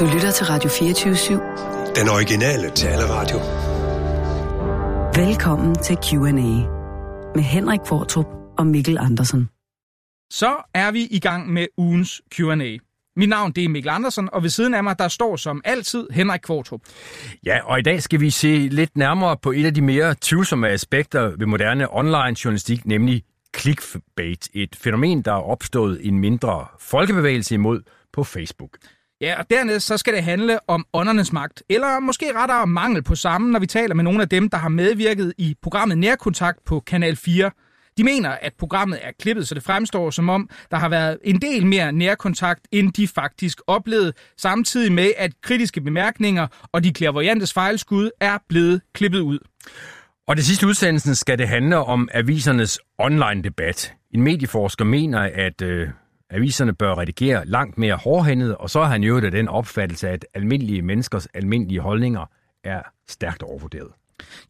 Du lytter til Radio 24-7. Den originale taleradio. Velkommen til Q&A med Henrik Fortrup og Mikkel Andersen. Så er vi i gang med ugens Q&A. Mit navn det er Mikkel Andersen, og ved siden af mig der står som altid Henrik Kvartrup. Ja, og i dag skal vi se lidt nærmere på et af de mere tvivlsomme aspekter ved moderne online journalistik, nemlig clickbait. Et fænomen, der er opstået en mindre folkebevægelse imod på Facebook. Ja, og dernæst så skal det handle om åndernes magt, eller måske rettere mangel på samme, når vi taler med nogle af dem, der har medvirket i programmet Nærkontakt på Kanal 4. De mener, at programmet er klippet, så det fremstår som om, der har været en del mere nærkontakt, end de faktisk oplevede, samtidig med, at kritiske bemærkninger og de klærvoyantes fejlskud er blevet klippet ud. Og det sidste udsendelsen skal det handle om avisernes online-debat. En medieforsker mener, at øh, aviserne bør redigere langt mere hårdhændet, og så har han jo den opfattelse, at almindelige menneskers almindelige holdninger er stærkt overvurderet.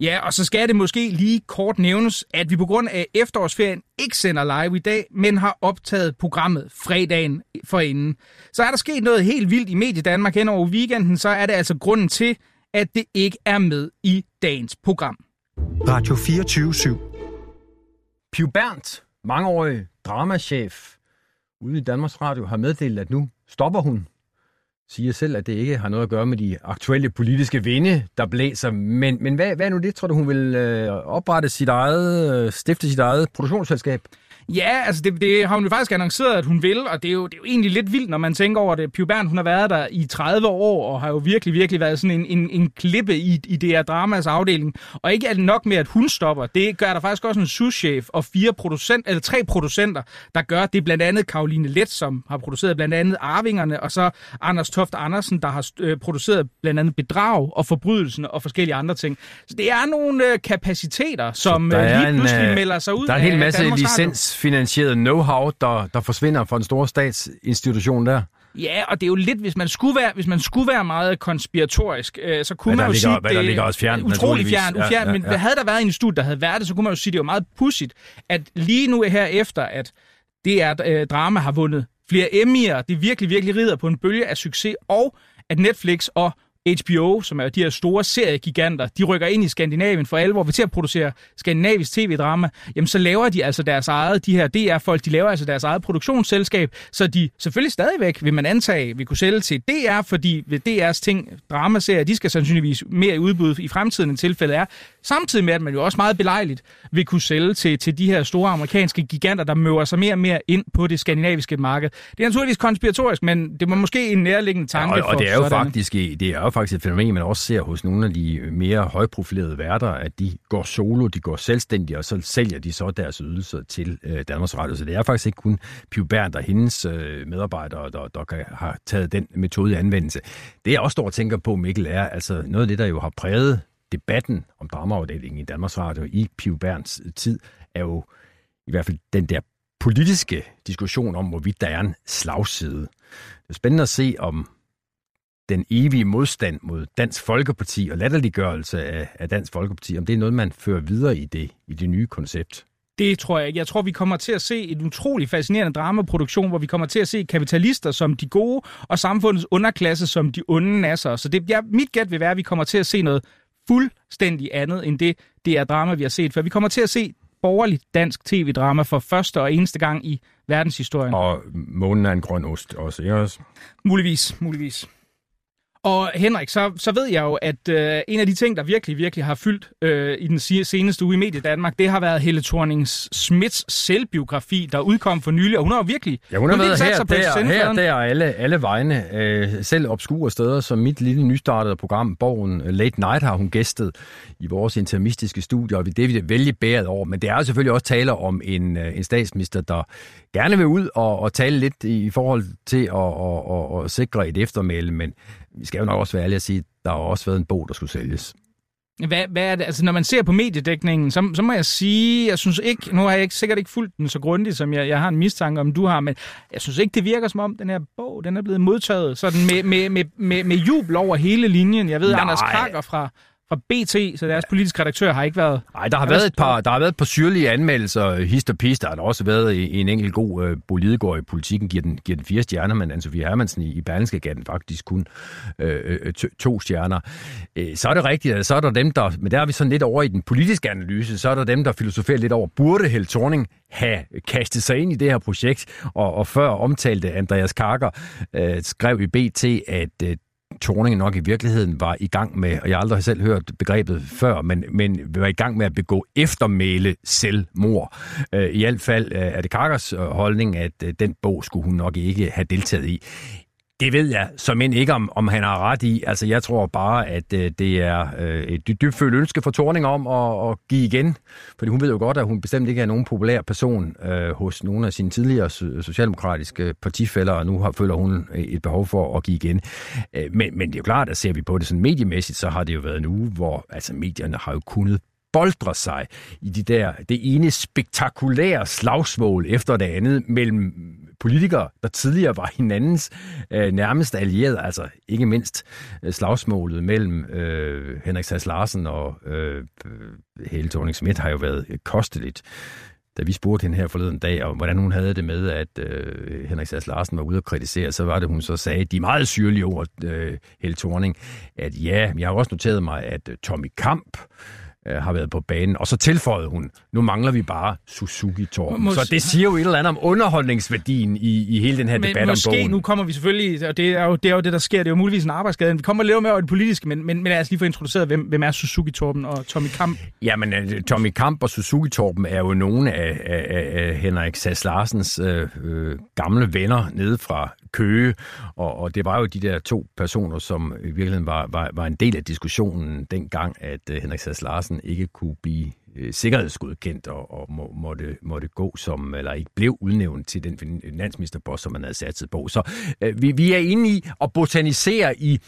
Ja, og så skal det måske lige kort nævnes, at vi på grund af efterårsferien ikke sender live i dag, men har optaget programmet fredagen forinden. Så er der sket noget helt vildt i Mediedanmark hen over weekenden, så er det altså grunden til, at det ikke er med i dagens program. Radio 24 /7. Piv Berndt, mangeårig dramachef ude i Danmarks Radio, har meddelt, at nu stopper hun siger selv, at det ikke har noget at gøre med de aktuelle politiske vinde, der blæser. Men, men hvad, hvad er nu det? Tror du, hun vil øh, oprette sit eget, øh, stifte sit eget produktionsselskab? Ja, altså det, det har hun jo faktisk annonceret, at hun vil, og det er jo, det er jo egentlig lidt vildt, når man tænker over det. Pio Bern, hun har været der i 30 år, og har jo virkelig, virkelig været sådan en, en, en klippe i, i DR Dramas afdeling. Og ikke er det nok med, at hun stopper. Det gør der faktisk også en souschef og fire producent, eller tre producenter, der gør det. Blandt andet Karoline Let, som har produceret blandt andet Arvingerne, og så Anders Toft Andersen, der har øh, produceret blandt andet Bedrag og Forbrydelsen og forskellige andre ting. Så det er nogle øh, kapaciteter, som øh, lige pludselig en, melder sig ud Der er en hel masse licens finansieret know-how, der, der forsvinder fra en stor statsinstitution der? Ja, og det er jo lidt, hvis man skulle være, hvis man skulle være meget konspiratorisk, øh, så kunne man jo ligger, sige, det der ligger også fjern, utrolig fjern, ufjern, ja, ja, ja. men havde der været en studie, der havde været det, så kunne man jo sige, det er jo meget pudsigt, at lige nu her efter, at det er øh, drama har vundet flere Emmy'er, det virkelig, virkelig rider på en bølge af succes, og at Netflix og HBO, som er de her store seriegiganter, de rykker ind i Skandinavien for alvor, vil til at producere skandinavisk tv-drama, jamen så laver de altså deres eget, de her DR-folk, de laver altså deres eget produktionsselskab, så de selvfølgelig stadigvæk, vil man antage, vil kunne sælge til DR, fordi ved DR's ting, dramaserier, de skal sandsynligvis mere i udbud i fremtiden, end tilfældet er. Samtidig med, at man jo også meget belejligt vil kunne sælge til, til de her store amerikanske giganter, der møver sig mere og mere ind på det skandinaviske marked. Det er naturligvis konspiratorisk, men det var måske en nærliggende tanke ja, og, og det er jo sådan. faktisk, det er jo faktisk et fænomen, man også ser hos nogle af de øh, mere højprofilerede værter, at de går solo, de går selvstændige, og så sælger de så deres ydelser til øh, Danmarks Radio. Så det er faktisk ikke kun Piu Berndt og hendes øh, medarbejdere, der, der kan, har taget den metode i anvendelse. Det jeg også står og tænker på, Mikkel, er altså noget af det, der jo har præget debatten om dramaafdelingen i Danmarks Radio i Piu Bernds øh, tid, er jo i hvert fald den der politiske diskussion om, hvorvidt der er en slagside. Det er spændende at se, om den evige modstand mod Dansk Folkeparti og latterliggørelse af, af Dansk Folkeparti, om det er noget, man fører videre i det, i det nye koncept? Det tror jeg ikke. Jeg tror, vi kommer til at se en utrolig fascinerende dramaproduktion, hvor vi kommer til at se kapitalister som de gode, og samfundets underklasse som de onde nasser. Så det, ja, mit gæt vil være, at vi kommer til at se noget fuldstændig andet end det, det er drama, vi har set før. Vi kommer til at se borgerligt dansk tv-drama for første og eneste gang i verdenshistorien. Og månen er en grøn ost også, ikke også? Muligvis, muligvis. Og Henrik, så, så ved jeg jo, at øh, en af de ting, der virkelig, virkelig har fyldt øh, i den seneste uge i Medie Danmark, det har været Helle thorning Smits selvbiografi, der udkom for nylig, og hun har jo virkelig... Ja, hun har været her, der, her, der og alle, alle vegne. Øh, selv obskure steder, som mit lille nystartede program, Borgen Late Night, har hun gæstet i vores intermistiske studie, og det er vi vældig bæret over. Men det er selvfølgelig også tale om en, øh, en statsminister, der gerne vil ud og, og tale lidt i forhold til at og, og, og sikre et eftermæle, men vi skal jo nok også være ærlige at sige, der har også været en bog, der skulle sælges. Hvad, hvad er det? Altså, når man ser på mediedækningen, så, så må jeg sige, jeg synes ikke, nu har jeg ikke, sikkert ikke fulgt den så grundigt, som jeg, jeg har en mistanke om, du har, men jeg synes ikke, det virker som om, den her bog, den er blevet modtaget sådan med, med, med, med, med jubel over hele linjen. Jeg ved, Nej. Anders Krakker fra, fra BT, så deres politiske redaktør har ikke været... Nej, der har været et par, der har været et par syrlige anmeldelser, hist og pist. Der har også været en enkelt god øh, bolidegård i politikken, giver den, giver den fire stjerner, men Anne-Sophie Hermansen i, i Berlingske gav den faktisk kun øh, øh to, to stjerner. Øh, så er det rigtigt, så er der dem, der... Men der er vi sådan lidt over i den politiske analyse, så er der dem, der filosoferer lidt over, burde Held Thorning have kastet sig ind i det her projekt, og, og før omtalte Andreas Karker øh, skrev i BT, at øh, Torning nok i virkeligheden var i gang med, og jeg har aldrig selv hørt begrebet før, men, men var i gang med at begå eftermæle selvmord. Øh, I hvert fald øh, er det Karkers holdning, at øh, den bog skulle hun nok ikke have deltaget i. Det ved jeg som end ikke, om, om han har ret i. Altså, jeg tror bare, at øh, det er øh, et dybt følt ønske for Torning om at, at give igen. Fordi hun ved jo godt, at hun bestemt ikke er nogen populær person øh, hos nogle af sine tidligere socialdemokratiske partifælder, og nu har, føler hun øh, et behov for at give igen. Øh, men, men det er jo klart, at ser vi på det sådan mediemæssigt, så har det jo været en uge, hvor altså, medierne har jo kunnet boldre sig i de der, det ene spektakulære slagsmål efter det andet mellem politikere, der tidligere var hinandens øh, nærmeste allierede, altså ikke mindst øh, slagsmålet mellem øh, Henrik Sass Larsen og øh, Hele thorning Schmidt har jo været kosteligt. Da vi spurgte hende her forleden dag, om hvordan hun havde det med, at øh, Henrik Sass Larsen var ude og kritisere, så var det, hun så sagde, de meget syrlige ord, øh, Helle Thorning, at ja, jeg har også noteret mig, at øh, Tommy Kamp, øh, har været på banen. Og så tilføjede hun, nu mangler vi bare Suzuki Torben. Mås- så det siger jo et eller andet om underholdningsværdien i, i hele den her men, debat måske, om bogen. nu kommer vi selvfølgelig, og det er, jo, det er jo det, der sker, det er jo muligvis en arbejdsskade. Vi kommer lidt mere over det politiske, men, men, men lad os lige få introduceret, hvem, hvem er Suzuki Torben og Tommy Kamp? Jamen, uh, Tommy Kamp og Suzuki Torben er jo nogle af, af, af Henrik Sass Larsens øh, øh, gamle venner nede fra Køge, og, og det var jo de der to personer, som i virkeligheden var, var, var en del af diskussionen dengang, at uh, Henrik Sass Larsen ikke kunne blive øh, sikkerhedsgodkendt og, og må, måtte, måtte gå som, eller ikke blev udnævnt til den finansministerpost, som man havde satset på. Så øh, vi, vi er inde i at botanisere i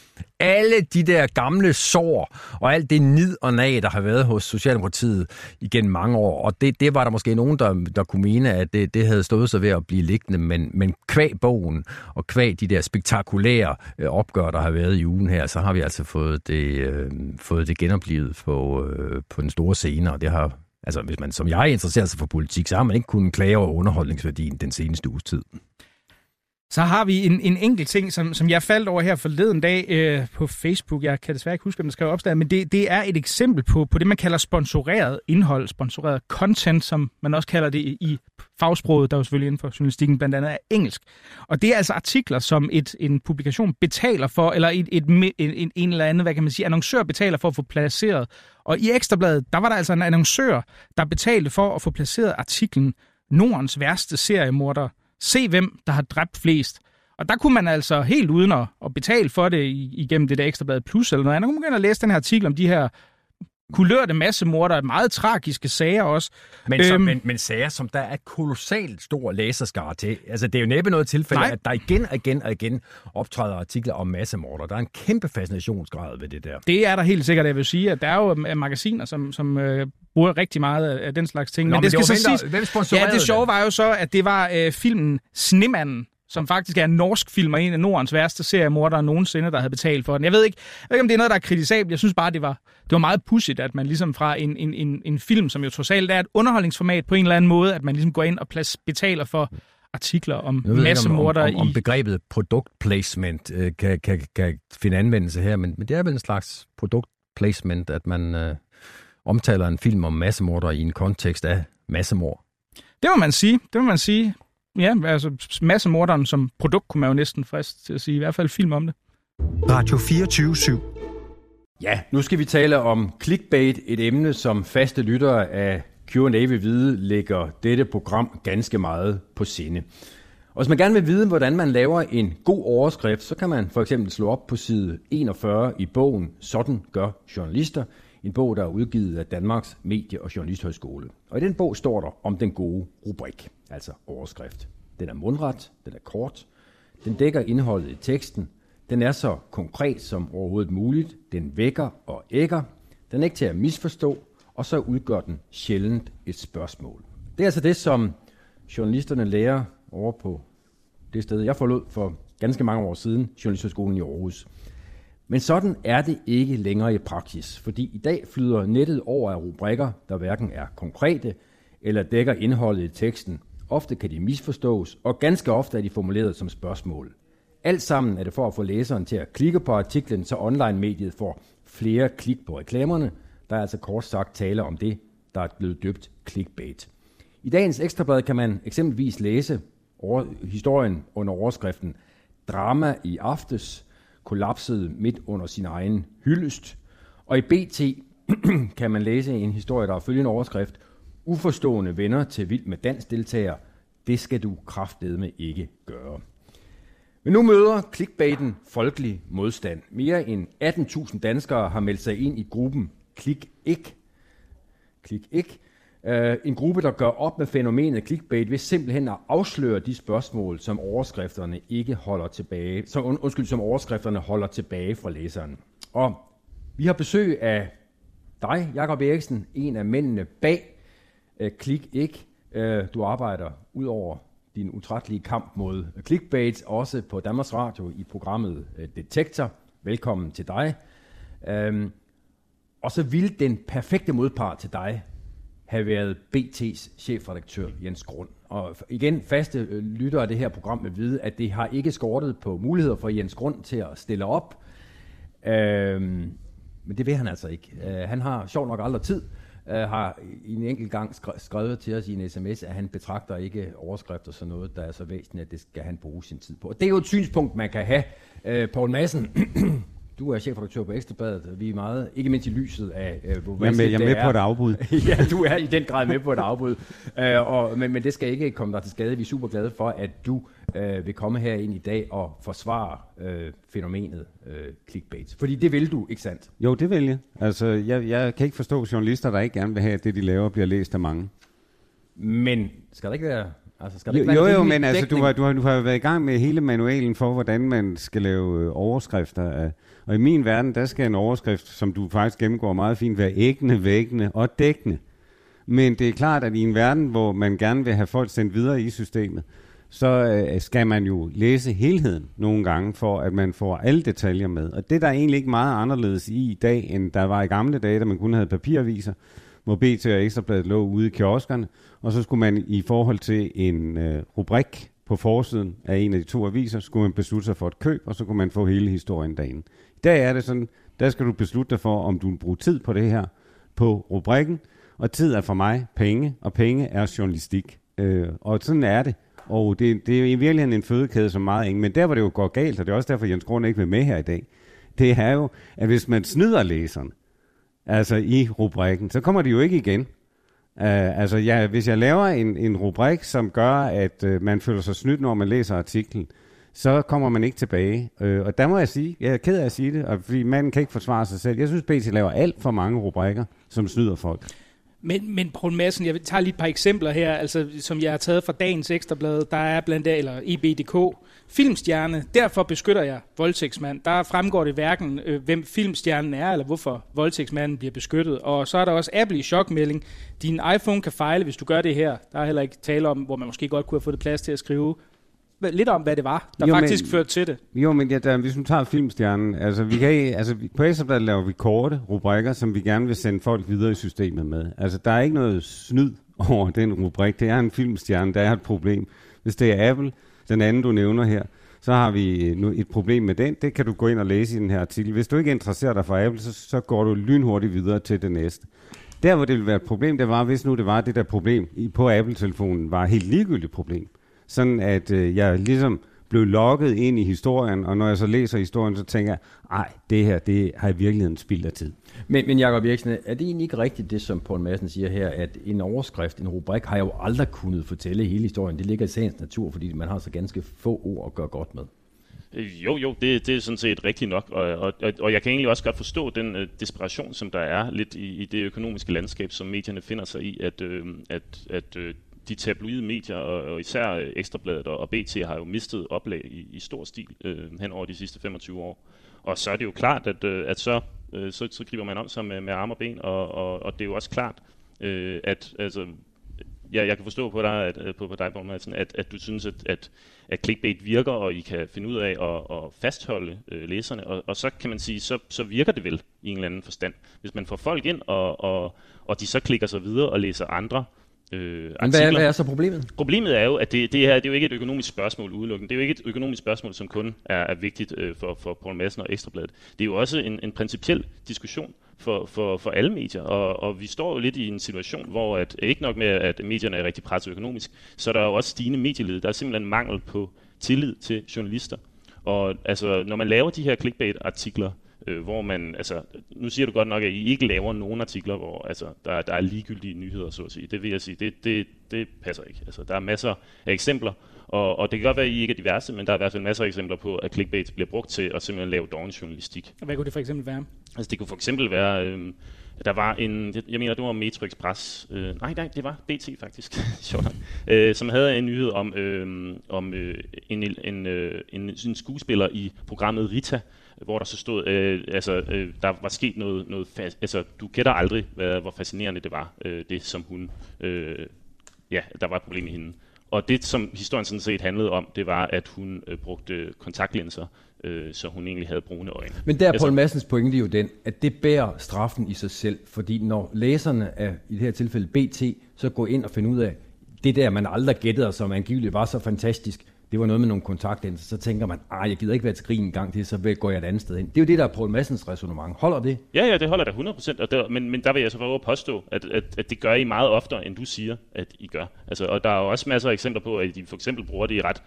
alle de der gamle sår og alt det nid og nag, der har været hos Socialdemokratiet igennem mange år. Og det, det var der måske nogen, der, der kunne mene, at det, det havde stået sig ved at blive liggende, men, men kvæg bogen og kvæg de der spektakulære øh, opgør, der har været i ugen her, så har vi altså fået det, øh, fået det genoplevet på, øh, på den store scene, og det har Altså, hvis man som jeg interesserer sig for politik, så har man ikke kunnet klage over underholdningsværdien den seneste uges tid. Så har vi en, en enkelt ting, som, som jeg faldt over her forleden dag øh, på Facebook. Jeg kan desværre ikke huske, hvem der skrev opslaget, men det, det er et eksempel på, på det, man kalder sponsoreret indhold, sponsoreret content, som man også kalder det i fagsproget, der er jo selvfølgelig inden for journalistikken blandt andet er engelsk. Og det er altså artikler, som et, en publikation betaler for, eller et, et, en, en, en eller anden, hvad kan man sige, annoncør betaler for at få placeret. Og i Ekstrabladet, der var der altså en annoncør, der betalte for at få placeret artiklen Nordens værste seriemorder Se hvem, der har dræbt flest. Og der kunne man altså helt uden at, at betale for det igennem det der ekstrablad plus eller noget andet, kunne man at læse den her artikel om de her kulørte massemorder, meget tragiske sager også. Men, så, øhm, men, men sager, som der er kolossalt stor læserskare til. Altså, det er jo næppe noget tilfælde, nej. at der igen og igen og igen optræder artikler om massemorder. Der er en kæmpe fascinationsgrad ved det der. Det er der helt sikkert, jeg vil sige, at der er jo magasiner, som, som øh, bruger rigtig meget af den slags ting. Nå, men, men det skal så siges... Ja, det sjove var jo så, at det var øh, filmen Snemanden, som faktisk er en norsk film og en af Nordens værste seriemordere nogensinde, der havde betalt for den. Jeg ved ikke, jeg ved ikke om det er noget, der er kritisabelt. Jeg synes bare, det var, det var meget pudsigt, at man ligesom fra en, en, en, en film, som jo trods alt er et underholdningsformat på en eller anden måde, at man ligesom går ind og plads, betaler for artikler om massemorder om, om, om, om begrebet produktplacement øh, kan, kan, kan finde anvendelse her, men, men det er vel en slags produktplacement, at man øh, omtaler en film om massemorder i en kontekst af massemord. Det må man sige. Det må man sige. Ja, altså massemorderen som produkt kunne man jo næsten frist til at sige. I hvert fald film om det. Radio 24 /7. Ja, nu skal vi tale om clickbait, et emne, som faste lyttere af Q&A vil vide, lægger dette program ganske meget på sinde. Og hvis man gerne vil vide, hvordan man laver en god overskrift, så kan man for eksempel slå op på side 41 i bogen Sådan gør journalister, en bog, der er udgivet af Danmarks Medie- og Journalisthøjskole. Og i den bog står der om den gode rubrik, altså overskrift. Den er mundret, den er kort, den dækker indholdet i teksten, den er så konkret som overhovedet muligt, den vækker og ægger, den er ikke til at misforstå, og så udgør den sjældent et spørgsmål. Det er altså det, som journalisterne lærer over på det sted, jeg forlod for ganske mange år siden, Journalisthøjskolen i Aarhus. Men sådan er det ikke længere i praksis, fordi i dag flyder nettet over af rubrikker, der hverken er konkrete eller dækker indholdet i teksten. Ofte kan de misforstås, og ganske ofte er de formuleret som spørgsmål. Alt sammen er det for at få læseren til at klikke på artiklen, så online-mediet får flere klik på reklamerne. Der er altså kort sagt tale om det, der er blevet døbt clickbait. I dagens ekstrablad kan man eksempelvis læse over, historien under overskriften Drama i aftes kollapsede midt under sin egen hyldest. Og i BT kan man læse en historie, der er følgende overskrift Uforstående venner til vild med dansdeltager. Det skal du kraftedme ikke gøre. Men nu møder clickbaiten folkelig modstand. Mere end 18.000 danskere har meldt sig ind i gruppen Klik ikke. Klik ikke. Uh, en gruppe, der gør op med fænomenet clickbait ved simpelthen at afsløre de spørgsmål, som overskrifterne ikke holder tilbage, som, undskyld, som overskrifterne holder tilbage fra læseren. Og vi har besøg af dig, Jakob Eriksen, en af mændene bag uh, Klik ikke. Uh, du arbejder ud over din utrættelige kamp mod clickbait, også på Danmarks Radio i programmet øh, Detektor. Velkommen til dig. Øhm, og så ville den perfekte modpart til dig have været BT's chefredaktør Jens Grund. Og igen, faste øh, lyttere af det her program vil vide, at det har ikke skortet på muligheder for Jens Grund til at stille op. Øhm, men det vil han altså ikke. Øh, han har sjov nok aldrig tid øh, har i en enkelt gang skrevet til os i en sms, at han betragter ikke overskrifter som noget, der er så væsentligt, at det skal han bruge sin tid på. Og det er jo et synspunkt, man kan have. Øh, Poul Madsen, du er chefredaktør på Ekstrabladet. Vi er meget, ikke mindst i lyset af, uh, hvor Jamen, jeg er med er. på et afbud. ja, du er i den grad med på et afbud. Uh, og, men, men det skal ikke komme dig til skade. Vi er super glade for, at du uh, vil komme her ind i dag og forsvare uh, fænomenet uh, clickbait. Fordi det vil du, ikke sandt? Jo, det vil jeg. Altså, jeg, jeg kan ikke forstå journalister, der ikke gerne vil have, at det, de laver, bliver læst af mange. Men skal der ikke være Altså, skal det ikke jo, jo, jo, men altså, du har, du, har, du har været i gang med hele manualen for, hvordan man skal lave øh, overskrifter. Af, og i min verden, der skal en overskrift, som du faktisk gennemgår meget fint, være æggende, væggende og dækkende. Men det er klart, at i en verden, hvor man gerne vil have folk sendt videre i systemet, så øh, skal man jo læse helheden nogle gange, for at man får alle detaljer med. Og det der er egentlig ikke meget anderledes i i dag, end der var i gamle dage, da man kun havde papiraviser, hvor BT og Ekstrabladet lå ude i kioskerne, og så skulle man i forhold til en øh, rubrik på forsiden af en af de to aviser, skulle man beslutte sig for et køb, og så kunne man få hele historien dagen. I dag er det sådan, der skal du beslutte dig for, om du vil bruge tid på det her, på rubrikken, og tid er for mig penge, og penge er journalistik. Øh, og sådan er det. Og det, det er i virkeligheden en fødekæde som meget ingen. Men der, hvor det jo går galt, og det er også derfor, Jens Grund ikke vil med her i dag, det er jo, at hvis man snyder læseren, altså i rubrikken, så kommer de jo ikke igen. Uh, altså, ja, hvis jeg laver en, en rubrik, som gør, at uh, man føler sig snydt, når man læser artiklen, så kommer man ikke tilbage. Uh, og der må jeg sige, jeg er ked af at sige det, og fordi manden kan ikke forsvare sig selv. Jeg synes, BT laver alt for mange rubrikker, som snyder folk. Men, men Poul Madsen, jeg tager lige et par eksempler her, altså, som jeg har taget fra dagens ekstrablad. Der er blandt andet, eller EBDK, filmstjerne, derfor beskytter jeg voldtægtsmand. Der fremgår det hverken, øh, hvem filmstjernen er, eller hvorfor voldtægtsmanden bliver beskyttet. Og så er der også Apple i chokmelding. Din iPhone kan fejle, hvis du gør det her. Der er heller ikke tale om, hvor man måske godt kunne have fået plads til at skrive lidt om, hvad det var, der jo, faktisk men, førte til det. Jo, men ja, der, hvis du tager filmstjernen, altså, vi kan, altså på Ekstrabladet laver vi korte rubrikker, som vi gerne vil sende folk videre i systemet med. Altså, der er ikke noget snyd over den rubrik. Det er en filmstjerne, der er et problem. Hvis det er Apple, den anden du nævner her, så har vi øh, nu et problem med den. Det kan du gå ind og læse i den her artikel. Hvis du ikke interesserer dig for Apple, så, så går du lynhurtigt videre til det næste. Der, hvor det ville være et problem, det var, hvis nu det var det der problem på Apple-telefonen, var et helt ligegyldigt problem sådan at øh, jeg ligesom blev lokket ind i historien, og når jeg så læser historien, så tænker jeg, ej, det her, det har i virkeligheden spildt af tid. Men, men Jacob Eriksen, er det egentlig ikke rigtigt, det som Poul Madsen siger her, at en overskrift, en rubrik, har jeg jo aldrig kunnet fortælle hele historien. Det ligger i sagens natur, fordi man har så ganske få ord at gøre godt med. Jo, jo, det, det er sådan set rigtigt nok, og, og, og jeg kan egentlig også godt forstå den uh, desperation, som der er lidt i, i det økonomiske landskab, som medierne finder sig i, at, uh, at, at uh, de tabloide medier, og, og især øh, Ekstrabladet og, og BT, har jo mistet oplag i, i stor stil øh, hen over de sidste 25 år. Og så er det jo klart, at, øh, at så, øh, så, så griber man om sig med, med arme og ben, og, og, og det er jo også klart, øh, at altså, ja, jeg kan forstå på dig, at, øh, på, på dig, Borg Madsen, at, at du synes, at, at, at clickbait virker, og I kan finde ud af at, at fastholde øh, læserne. Og, og så kan man sige, så, så virker det vel i en eller anden forstand. Hvis man får folk ind, og, og, og de så klikker sig videre og læser andre øh. Men hvad er, hvad er så problemet? Problemet er jo, at det, det her det er jo ikke et økonomisk spørgsmål udelukkende. Det er jo ikke et økonomisk spørgsmål, som kun er, er vigtigt øh, for, for Paul Madsen og Ekstrabladet. Det er jo også en, en principiel diskussion for, for, for alle medier, og, og vi står jo lidt i en situation, hvor at, ikke nok med, at medierne er rigtig presset økonomisk, så er der jo også stigende medieled. Der er simpelthen mangel på tillid til journalister. Og altså, når man laver de her clickbait-artikler, øh, hvor man, altså, nu siger du godt nok, at I ikke laver nogen artikler, hvor altså, der, der er ligegyldige nyheder, så at sige. Det vil jeg sige, det, det, det passer ikke. Altså, der er masser af eksempler, og, og det kan godt være, at I ikke er diverse, men der er i hvert fald masser af eksempler på, at clickbait bliver brugt til at simpelthen lave dårlig journalistik. Hvad kunne det for eksempel være? Altså, det kunne for eksempel være... Øh, der var en, jeg mener, det var Metro Express, øh, nej, nej, det var BT faktisk, sjovt øh, som havde en nyhed om, øh, om øh, en, en, øh, en, en skuespiller i programmet Rita, hvor der så stod, øh, altså, øh, der var sket noget, noget fa- altså, du kender aldrig, hvad, hvor fascinerende det var, øh, det som hun, øh, ja, der var et problem med hende. Og det, som historien sådan set handlede om, det var, at hun øh, brugte kontaktlinser, øh, så hun egentlig havde brune øjne. Men der er altså, Paul Madsens pointe jo den, at det bærer straffen i sig selv, fordi når læserne af, i det her tilfælde BT, så går ind og finder ud af, det der, man aldrig gættede, og som angiveligt var så fantastisk, det var noget med nogle kontaktlinser, så tænker man, ah, jeg gider ikke være til grin en gang til, så går jeg et andet sted hen. Det er jo det, der er Poul Massens resonemang. Holder det? Ja, ja, det holder da 100%, og der, men, men der vil jeg så prøve at påstå, at, at, at det gør I meget oftere, end du siger, at I gør. Altså, og der er jo også masser af eksempler på, at I for eksempel bruger det i ret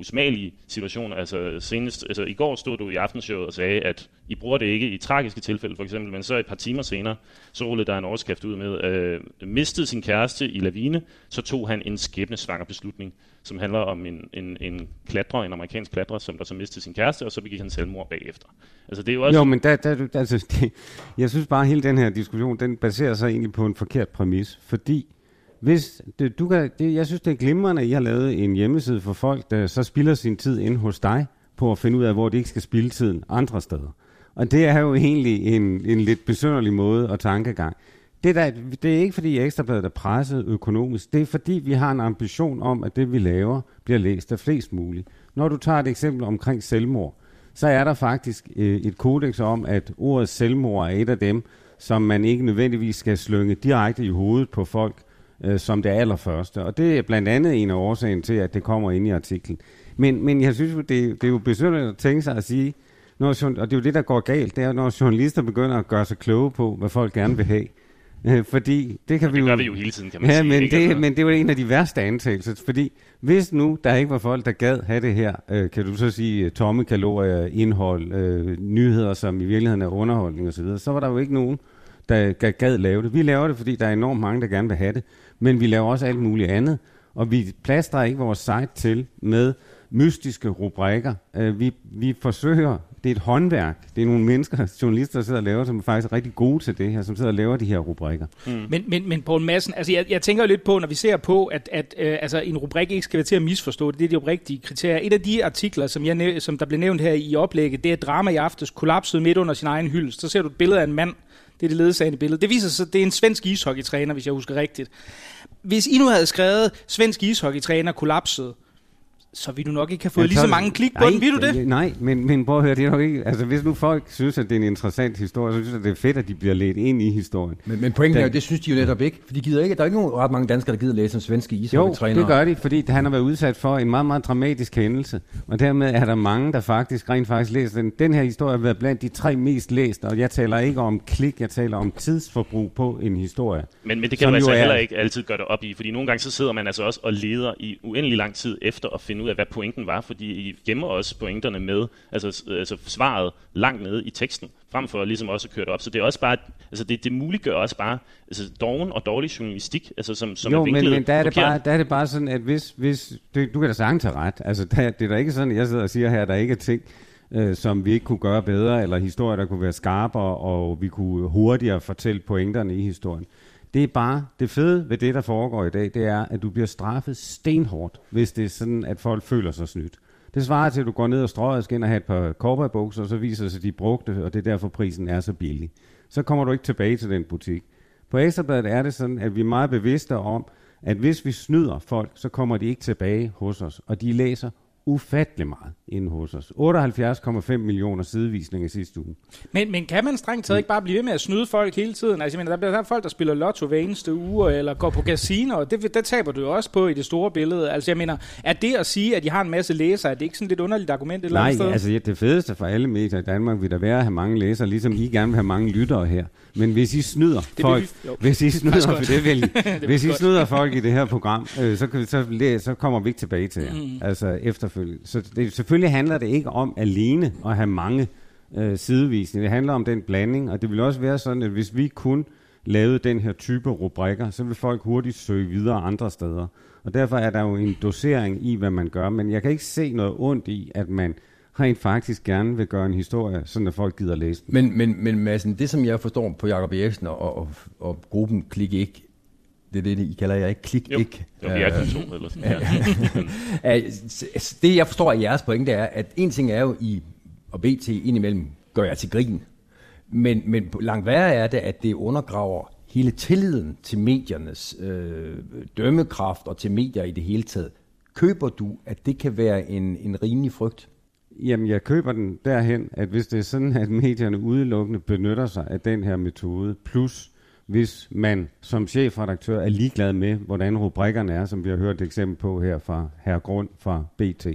usmagelige situationer. Altså senest, altså i går stod du i aftenshowet og sagde, at I bruger det ikke i tragiske tilfælde for eksempel, men så et par timer senere, så rullede der en overskrift ud med, øh, mistede sin kæreste i lavine, så tog han en skæbnesvanger beslutning, som handler om en, en, en klatrer, en amerikansk klatrer, som der så mistede sin kæreste, og så begik han selvmord bagefter. Altså det er jo også... Jo, men der, der, altså, det, jeg synes bare, at hele den her diskussion, den baserer sig egentlig på en forkert præmis, fordi hvis det, du kan, det, jeg synes, det er glimrende, at I har lavet en hjemmeside for folk, der så spilder sin tid ind hos dig, på at finde ud af, hvor de ikke skal spille tiden andre steder. Og det er jo egentlig en, en lidt besønderlig måde og tankegang. Det, der, det er ikke, fordi Ekstrabladet er presset økonomisk. Det er, fordi vi har en ambition om, at det, vi laver, bliver læst af flest muligt. Når du tager et eksempel omkring selvmord, så er der faktisk øh, et kodex om, at ordet selvmord er et af dem, som man ikke nødvendigvis skal slynge direkte i hovedet på folk, øh, som det allerførste. Og det er blandt andet en af årsagen til, at det kommer ind i artiklen. Men, men jeg synes jo, det, det er jo besynderligt at tænke sig at sige, når, og det er jo det, der går galt, det er, når journalister begynder at gøre sig kloge på, hvad folk gerne vil have. Øh, fordi det kan ja, vi det gør vi jo hele tiden, kan man ja, sige. Men det, altså. men det er jo en af de værste antagelser, fordi hvis nu der ikke var folk, der gad have det her, øh, kan du så sige tomme kalorier, indhold, øh, nyheder, som i virkeligheden er underholdning osv., så, så var der jo ikke nogen, der gad lave det. Vi laver det, fordi der er enormt mange, der gerne vil have det men vi laver også alt muligt andet. Og vi plaster ikke vores site til med mystiske rubrikker. Øh, vi, vi forsøger, det er et håndværk. Det er nogle mennesker, journalister, der sidder og laver, som er faktisk rigtig gode til det her, som sidder og laver de her rubrikker. Mm. Men, men, men Poul Madsen, altså jeg, jeg tænker lidt på, når vi ser på, at, at øh, altså en rubrik ikke skal være til at misforstå, det er de rigtige kriterier. Et af de artikler, som, jeg, som der blev nævnt her i oplægget, det er drama i aftes kollapset midt under sin egen hyldest. Så ser du et billede af en mand, det er det ledsagende billede. Det viser sig, at det er en svensk ishockeytræner, hvis jeg husker rigtigt. Hvis I nu havde skrevet, svensk ishockeytræner kollapsede, så vil du nok ikke have fået lige så mange klik på nej, den, vil du det? Nej, men, men prøv at høre, det er nok ikke... Altså, hvis nu folk synes, at det er en interessant historie, så synes jeg, det er fedt, at de bliver ledt ind i historien. Men, men pointen er jo, det synes de jo netop ikke, for de gider ikke... Der er ikke nogen ret mange danskere, der gider læse om svenske ishockeytræner. Jo, det gør de, fordi han har været udsat for en meget, meget dramatisk hændelse, og dermed er der mange, der faktisk rent faktisk læser den. Den her historie har været blandt de tre mest læste, og jeg taler ikke om klik, jeg taler om tidsforbrug på en historie. Men, men det kan man altså er... heller ikke altid gøre det op i, fordi nogle gange så sidder man altså også og leder i uendelig lang tid efter at finde ud af, hvad pointen var, fordi I gemmer også pointerne med, altså, altså svaret langt nede i teksten, frem for ligesom også at køre det op. Så det er også bare, altså det, det muliggør også bare altså doven og dårlig journalistik, altså som, som jo, er men, men der, er det bare, der er det bare sådan, at hvis, hvis det, du kan da sagtens have ret, altså der, det er da ikke sådan, at jeg sidder og siger her, at der ikke er ting, øh, som vi ikke kunne gøre bedre, eller historier, der kunne være skarpere, og vi kunne hurtigere fortælle pointerne i historien. Det er bare, det fede ved det, der foregår i dag, det er, at du bliver straffet stenhårdt, hvis det er sådan, at folk føler sig snydt. Det svarer til, at du går ned og strøger og skal ind og have et par cowboybukser, og så viser det sig, at de brugte, og det er derfor, prisen er så billig. Så kommer du ikke tilbage til den butik. På Ekstrabladet er det sådan, at vi er meget bevidste om, at hvis vi snyder folk, så kommer de ikke tilbage hos os, og de læser ufattelig meget inde hos os. 78,5 millioner sidevisninger sidste uge. Men, men kan man strengt taget ikke bare blive ved med at snyde folk hele tiden? Altså, jeg mener, der, bliver, der er folk, der spiller lotto hver eneste uge, eller går på casino, og det, det taber du jo også på i det store billede. Altså, jeg mener, er det at sige, at de har en masse læsere, er det ikke sådan lidt underligt argument et eller andet Nej, altså det fedeste for alle medier i Danmark vil da være at have mange læsere, ligesom I gerne vil have mange lyttere her. Men hvis I snyder det folk, vi, hvis I snyder, for det vil, hvis I snyder folk i det her program, øh, så, så, så, så kommer vi ikke tilbage til jer. Mm. Altså efterfølgende. Så det, selvfølgelig handler det ikke om alene at have mange øh, sidevisninger. Det handler om den blanding, og det vil også være sådan, at hvis vi kun lavede den her type rubrikker, så vil folk hurtigt søge videre andre steder. Og derfor er der jo en dosering i, hvad man gør. Men jeg kan ikke se noget ondt i, at man rent faktisk gerne vil gøre en historie, sådan at folk gider læse den. Men, men, men Madsen, det som jeg forstår på Jacob Eriksen og, og, og gruppen Klik ikke, det er det, I kalder jeg ikke klik jo, ikke. Jo, vi er kun to eller sådan. Ja. det jeg forstår af jeres pointe er, at en ting er jo i, og BT indimellem gør jeg til grin, men, men langt værre er det, at det undergraver hele tilliden til mediernes øh, dømmekraft og til medier i det hele taget. Køber du, at det kan være en, en rimelig frygt? Jamen, jeg køber den derhen, at hvis det er sådan, at medierne udelukkende benytter sig af den her metode, plus hvis man som chefredaktør er ligeglad med, hvordan rubrikkerne er, som vi har hørt et eksempel på her fra Herr Grund fra BT,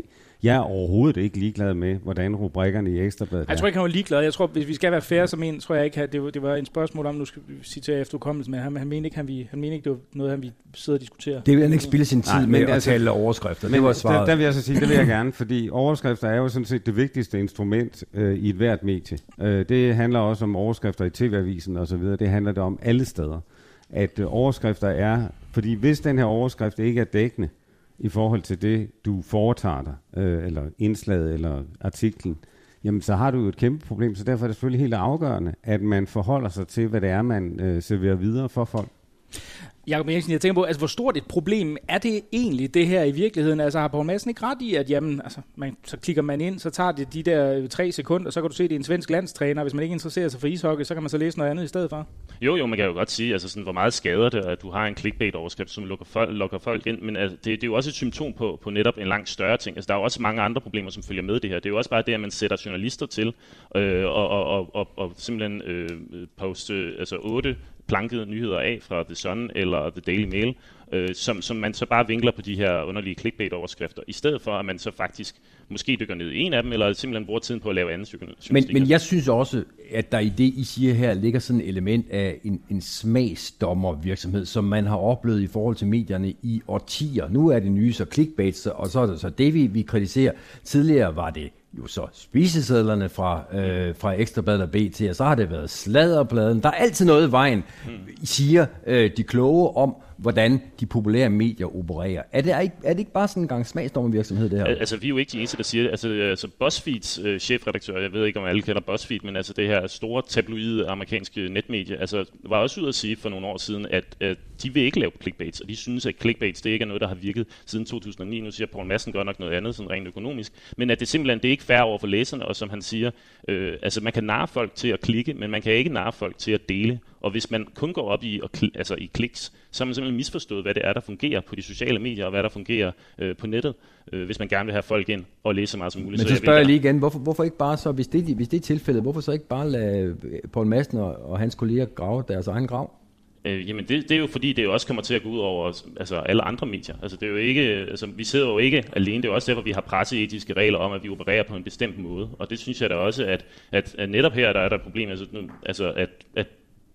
jeg er overhovedet ikke ligeglad med, hvordan rubrikkerne i Ekstrabladet er. Jeg tror ikke, han var ligeglad. Jeg tror, hvis vi skal være færre som en, tror jeg ikke, at det var, det var en spørgsmål om, nu skal vi citere efter ukommelsen, men han, han mente ikke, han, vi, han mente ikke, det var noget, han vi sidder og diskuterer. Det vil han ikke spille sin tid Nej, med at altså, tale overskrifter. Men det var svaret. Der, der, vil jeg så sige, det vil jeg gerne, fordi overskrifter er jo sådan set det vigtigste instrument øh, i et hvert medie. Øh, det handler også om overskrifter i TV-avisen og så videre. Det handler det om alle steder. At øh, overskrifter er, fordi hvis den her overskrift ikke er dækkende, i forhold til det, du foretager dig, øh, eller indslaget, eller artiklen, jamen så har du jo et kæmpe problem, så derfor er det selvfølgelig helt afgørende, at man forholder sig til, hvad det er, man øh, serverer videre for folk. Jakob Eriksen, jeg tænker på, altså, hvor stort et problem er det egentlig, det her i virkeligheden? Altså har Poul Madsen ikke ret i, at jamen, altså, man, så klikker man ind, så tager det de der øh, tre sekunder, så kan du se, at det er en svensk landstræner. Hvis man ikke interesserer sig for ishockey, så kan man så læse noget andet i stedet for. Jo, jo, man kan jo godt sige, altså sådan, hvor meget skader det, at du har en clickbait-overskrift, som lukker folk, lukker folk ind. Men altså, det, det, er jo også et symptom på, på netop en langt større ting. Altså, der er jo også mange andre problemer, som følger med det her. Det er jo også bare det, at man sætter journalister til øh, og, og, og, og, og simpelthen øh, poste øh, altså otte plankede nyheder af fra The Sun eller The Daily Mail, øh, som, som man så bare vinkler på de her underlige clickbait-overskrifter, i stedet for at man så faktisk måske dykker ned i en af dem, eller simpelthen bruger tiden på at lave anden journalistik. Men, men jeg synes også, at der i det, I siger her, ligger sådan et element af en, en smagsdommervirksomhed, som man har oplevet i forhold til medierne i årtier. Nu er det nye så clickbait, og så er det så det, vi, vi kritiserer. Tidligere var det jo så spisesedlerne fra, øh, fra Ekstrabladet og BT, og så har det været sladderbladen. Der er altid noget i vejen, mm. siger øh, de kloge om, hvordan de populære medier opererer. Er det, er, ikke, er det ikke bare sådan en gang smagsdommervirksomhed, det her? Altså, vi er jo ikke de eneste, der siger det. Altså, altså BuzzFeeds øh, chefredaktør, jeg ved ikke, om alle kender BuzzFeed, men altså det her store tabloide amerikanske netmedie, altså var også ud at sige for nogle år siden, at, at de vil ikke lave clickbaits, og de synes, at clickbaits, det ikke er noget, der har virket siden 2009. Nu siger Paul Madsen godt nok noget andet, sådan rent økonomisk, men at det simpelthen det er ikke fair over for læserne, og som han siger, øh, altså man kan narre folk til at klikke, men man kan ikke narre folk til at dele. Og hvis man kun går op i, at altså i kliks, så har man simpelthen misforstået, hvad det er, der fungerer på de sociale medier, og hvad der fungerer øh, på nettet, øh, hvis man gerne vil have folk ind og læse så meget som muligt. Men så, så spørger jeg lige igen, hvorfor, hvorfor ikke bare så, hvis det, hvis det er tilfældet, hvorfor så ikke bare lade Paul Madsen og, og hans kolleger grave deres egen grav? Øh, jamen det, det er jo fordi, det jo også kommer til at gå ud over altså alle andre medier. Altså det er jo ikke, altså vi sidder jo ikke alene, det er jo også derfor, vi har presseetiske regler om, at vi opererer på en bestemt måde. Og det synes jeg da også, at, at, at netop her der er der et problem, altså, altså at, at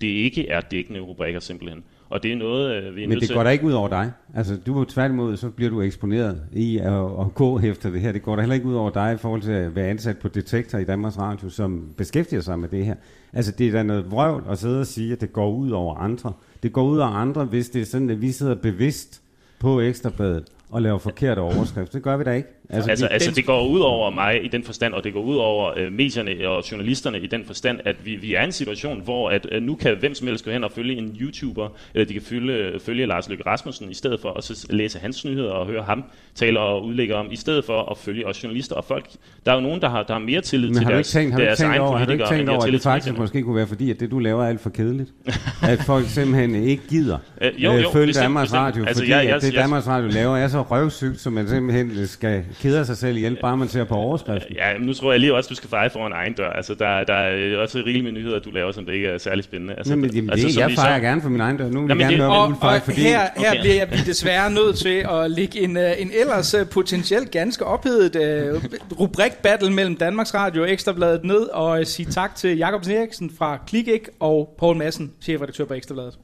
det ikke er dækkende rubrikker simpelthen. Og det er noget, øh, vi er Men det går da ikke ud over dig. Altså, du er tværtimod, så bliver du eksponeret i at, at gå efter det her. Det går da heller ikke ud over dig i forhold til at være ansat på Detektor i Danmarks Radio, som beskæftiger sig med det her. Altså, det er da noget vrøvl at sidde og sige, at det går ud over andre. Det går ud over andre, hvis det er sådan, at vi sidder bevidst på Ekstrabladet og laver forkerte overskrifter. Det gør vi da ikke. Altså, altså, altså det går ud over mig i den forstand, og det går ud over øh, medierne og journalisterne i den forstand, at vi, vi er i en situation, hvor at, øh, nu kan hvem som helst gå hen og følge en YouTuber, eller de kan følge, følge Lars Løkke Rasmussen, i stedet for at så læse hans nyheder og høre ham tale og udlægge om, i stedet for at følge os journalister og folk. Der er jo nogen, der har, der har mere tillid Men til deres, tænkt, har deres tænkt egen over, har du ikke tænkt over, at det faktisk måske kunne være fordi, at det du laver er alt for kedeligt? at folk simpelthen ikke gider Øh, jo, øh, jo, følge bestemt, Danmarks bestemt. Radio, Altså, fordi jeg- jeg- at det jeg- Danmarks Radio laver er så røvsygt, så man simpelthen skal kede sig selv ihjel, bare man ser på overskriften. Ja, nu tror jeg lige også, du skal feje foran egen dør. Altså, der, der er også rigeligt med nyheder, du laver, som det ikke er særlig spændende. Altså, Jamen, jamen, altså, det, jeg vi fejrer så- gerne for min egen dør. Nu vil Jamen, jeg gerne det- høre, Og, fordi... her, her Okay. bliver vi desværre nødt til at lægge en, øh, en ellers øh, potentielt ganske ophedet øh, rubrik-battle mellem Danmarks Radio og Ekstrabladet ned, og sige tak til Jakob Eriksen fra Klikik og Poul Madsen, chefredaktør på Ekstrabladet.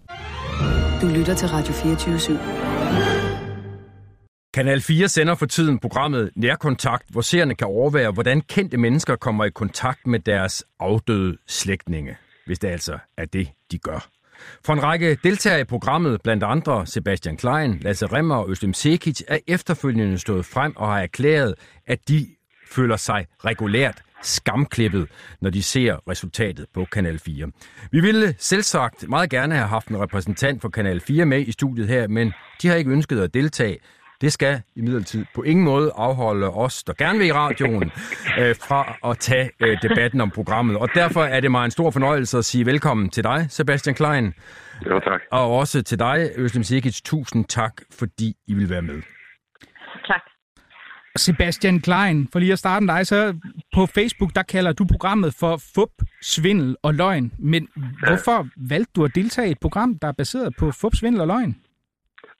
Du lytter til Radio 24 /7. Kanal 4 sender for tiden programmet Nærkontakt, hvor seerne kan overvære, hvordan kendte mennesker kommer i kontakt med deres afdøde slægtninge, hvis det altså er det, de gør. For en række deltagere i programmet, blandt andre Sebastian Klein, Lasse Remmer og Øslem Sekic, er efterfølgende stået frem og har erklæret, at de føler sig regulært skamklippet, når de ser resultatet på Kanal 4. Vi ville selvsagt meget gerne have haft en repræsentant for Kanal 4 med i studiet her, men de har ikke ønsket at deltage. Det skal i midlertid på ingen måde afholde os, der gerne vil i radioen, øh, fra at tage øh, debatten om programmet. Og derfor er det mig en stor fornøjelse at sige velkommen til dig, Sebastian Klein, Jo, tak. og også til dig, Øslem Sikic. Tusind tak, fordi I vil være med. Tak. Sebastian Klein, for lige at starte med dig, så på Facebook, der kalder du programmet for fup, svindel og løgn. Men hvorfor valgte du at deltage i et program, der er baseret på fup, svindel og løgn?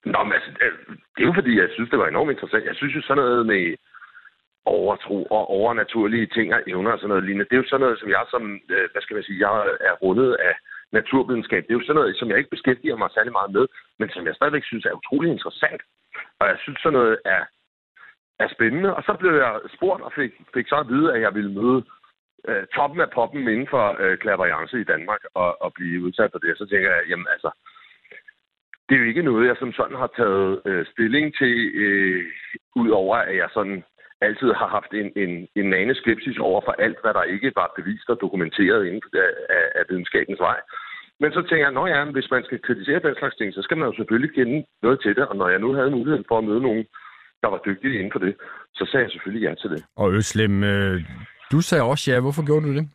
Nå, men altså, øh, det er jo fordi, jeg synes, det var enormt interessant. Jeg synes jo sådan noget med overtro og overnaturlige ting og evner og sådan noget lignende. Det er jo sådan noget, som jeg som, øh, hvad skal man sige, jeg er rundet af naturvidenskab. Det er jo sådan noget, som jeg ikke beskæftiger mig særlig meget med, men som jeg stadigvæk synes er utrolig interessant. Og jeg synes sådan noget er, er spændende. Og så blev jeg spurgt og fik, fik så at vide, at jeg ville møde øh, toppen af poppen inden for øh, klaverance i Danmark og, og blive udsat for det. Så tænker jeg, jamen altså, det er jo ikke noget, jeg som sådan har taget øh, stilling til, øh, udover at jeg sådan altid har haft en, en, en nane skepsis over for alt, hvad der ikke var bevist og dokumenteret inden for, af, af, af videnskabens vej. Men så tænker jeg, at ja, hvis man skal kritisere den slags ting, så skal man jo selvfølgelig kende noget til det. Og når jeg nu havde muligheden for at møde nogen, der var dygtige inden for det, så sagde jeg selvfølgelig ja til det. Og Øslem, øh, du sagde også ja. Hvorfor gjorde du det?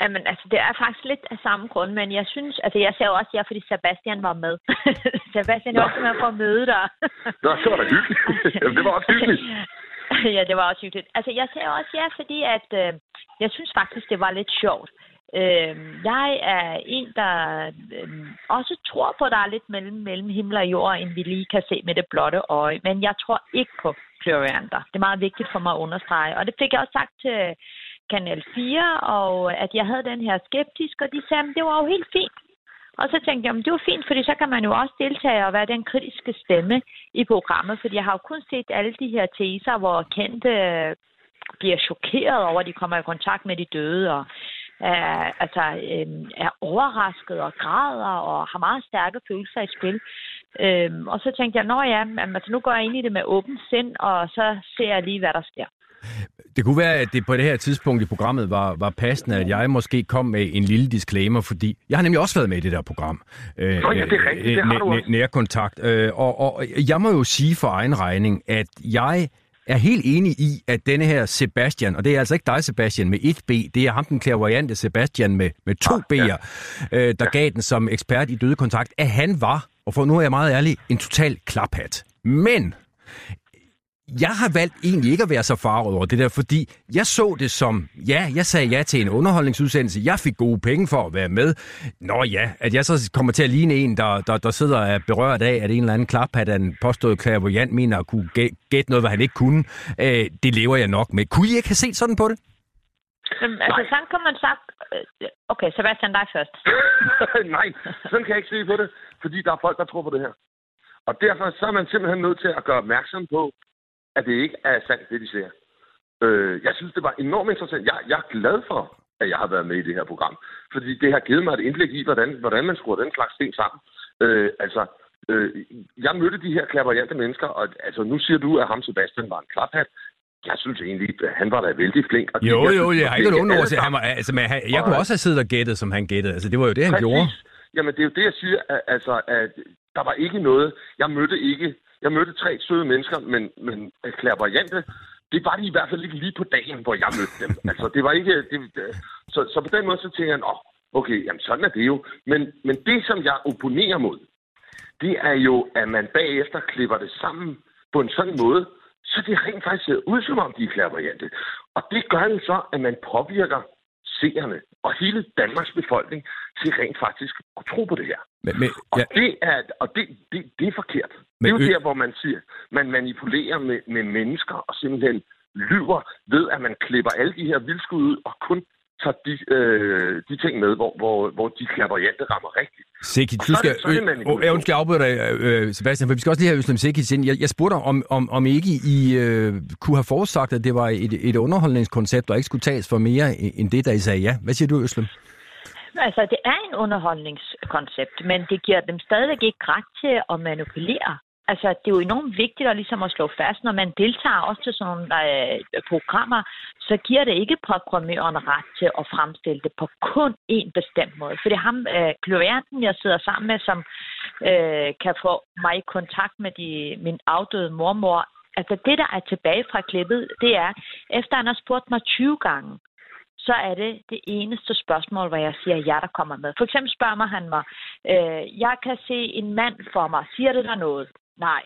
Jamen, altså, det er faktisk lidt af samme grund, men jeg synes, altså, jeg ser også ja, fordi Sebastian var med. Sebastian var også med for at møde dig. Nå, så var det hyggeligt. Jamen, det var også hyggeligt. ja, det var også hyggeligt. Altså, jeg ser også ja, fordi at, øh, jeg synes faktisk, det var lidt sjovt. Øh, jeg er en, der øh, også tror på, at der er lidt mellem, mellem himmel og jord, end vi lige kan se med det blotte øje. Men jeg tror ikke på plurianter. Det er meget vigtigt for mig at understrege. Og det fik jeg også sagt til Kanal 4, og at jeg havde den her skeptisk, og de sagde, at det var jo helt fint. Og så tænkte jeg, at det var fint, fordi så kan man jo også deltage og være den kritiske stemme i programmet, fordi jeg har jo kun set alle de her teser, hvor kendte øh, bliver chokeret over, at de kommer i kontakt med de døde, og er, altså, øh, er overrasket og græder og har meget stærke følelser i spil. Øhm, og så tænkte jeg, at ja, altså, nu går jeg ind i det med åbent sind, og så ser jeg lige, hvad der sker. Det kunne være, at det på det her tidspunkt i programmet var, var passende, at jeg måske kom med en lille disclaimer, fordi jeg har nemlig også været med i det der program. Øh, Nå ja, det er rigtigt, det har du også. Nærkontakt. Øh, og, og jeg må jo sige for egen regning, at jeg er helt enig i, at denne her Sebastian, og det er altså ikke dig, Sebastian, med et B, det er ham, den clairvoyante Sebastian med, med to Ah, B'er, ja. øh, der gav den som ekspert i dødekontakt, at han var, og for nu er jeg meget ærlig, en total klaphat. Men jeg har valgt egentlig ikke at være så farvet over det der, fordi jeg så det som, ja, jeg sagde ja til en underholdningsudsendelse, jeg fik gode penge for at være med. Nå ja, at jeg så kommer til at ligne en, der, der, der sidder og er berørt af, at en eller anden klap, at en påstået klavervoyant mener at kunne gæ- gætte noget, hvad han ikke kunne, øh, det lever jeg nok med. Kunne I ikke have set sådan på det? Øhm, altså, sådan kan man sagt... øh, Okay, Sebastian, dig først. Nej, sådan kan jeg ikke se på det, fordi der er folk, der tror på det her. Og derfor så er man simpelthen nødt til at gøre opmærksom på, at det ikke er sandt, det de ser. Øh, jeg synes, det var enormt interessant. Jeg, jeg er glad for, at jeg har været med i det her program. Fordi det har givet mig et indblik i, hvordan, hvordan man skruer den slags ting sammen. Øh, altså, øh, jeg mødte de her klaverjante mennesker, og altså, nu siger du, at ham Sebastian var en klaphat. Jeg synes egentlig, at han var da vældig flink. Og jo, jeg jo, jeg har ikke nogen ord til. Han var, altså, men han, jeg kunne også have siddet og gættet, som han gættede. Altså, det var jo det, han Præcis. gjorde. Jamen, det er jo det, jeg siger, at, altså, at der var ikke noget... Jeg mødte ikke... Jeg mødte tre søde mennesker, men, men klaverjante, det var de i hvert fald ikke lige på dagen, hvor jeg mødte dem. altså, det var ikke... Det, så, så på den måde, så tænker jeg, åh, okay, jamen sådan er det jo. Men, men det, som jeg opponerer mod, det er jo, at man bagefter klipper det sammen på en sådan måde, så det rent faktisk ser ud, som om de er klaverjante. Og det gør jo så, at man påvirker seerne og hele Danmarks befolkning til rent faktisk at tro på det her. Men, men, Og ja, det er, og det, det, det er forkert. Men det er jo ø- der, hvor man siger, man manipulerer med, med mennesker og simpelthen lyver ved, at man klipper alle de her vildskud ud og kun tager de, øh, de ting med, hvor, hvor, hvor de klaverjante rammer rigtigt. Sikic, Og du er skal... det- så er det øh, øh, jeg undskyld, jeg afbryder dig, øh, Sebastian, for vi skal også lige have Øslem Sikic ind. Jeg, jeg spurgte dig, om, om, om ikke I øh, kunne have forudsagt, at det var et, et underholdningskoncept, der ikke skulle tages for mere end det, der I sagde ja. Hvad siger du, Øslem? Altså, det er en underholdningskoncept, men det giver dem stadigvæk ikke ret til at manipulere. Altså, det er jo enormt vigtigt at, ligesom at slå fast, når man deltager også til sådan nogle øh, programmer, så giver det ikke programmøren ret til at fremstille det på kun én bestemt måde. For det er ham, øh, klavianten, jeg sidder sammen med, som øh, kan få mig i kontakt med de, min afdøde mormor. Altså, det, der er tilbage fra klippet, det er, efter han har spurgt mig 20 gange, så er det det eneste spørgsmål, hvor jeg siger ja, der kommer med. For eksempel spørger mig han mig, øh, jeg kan se en mand for mig, siger det der noget? Nej.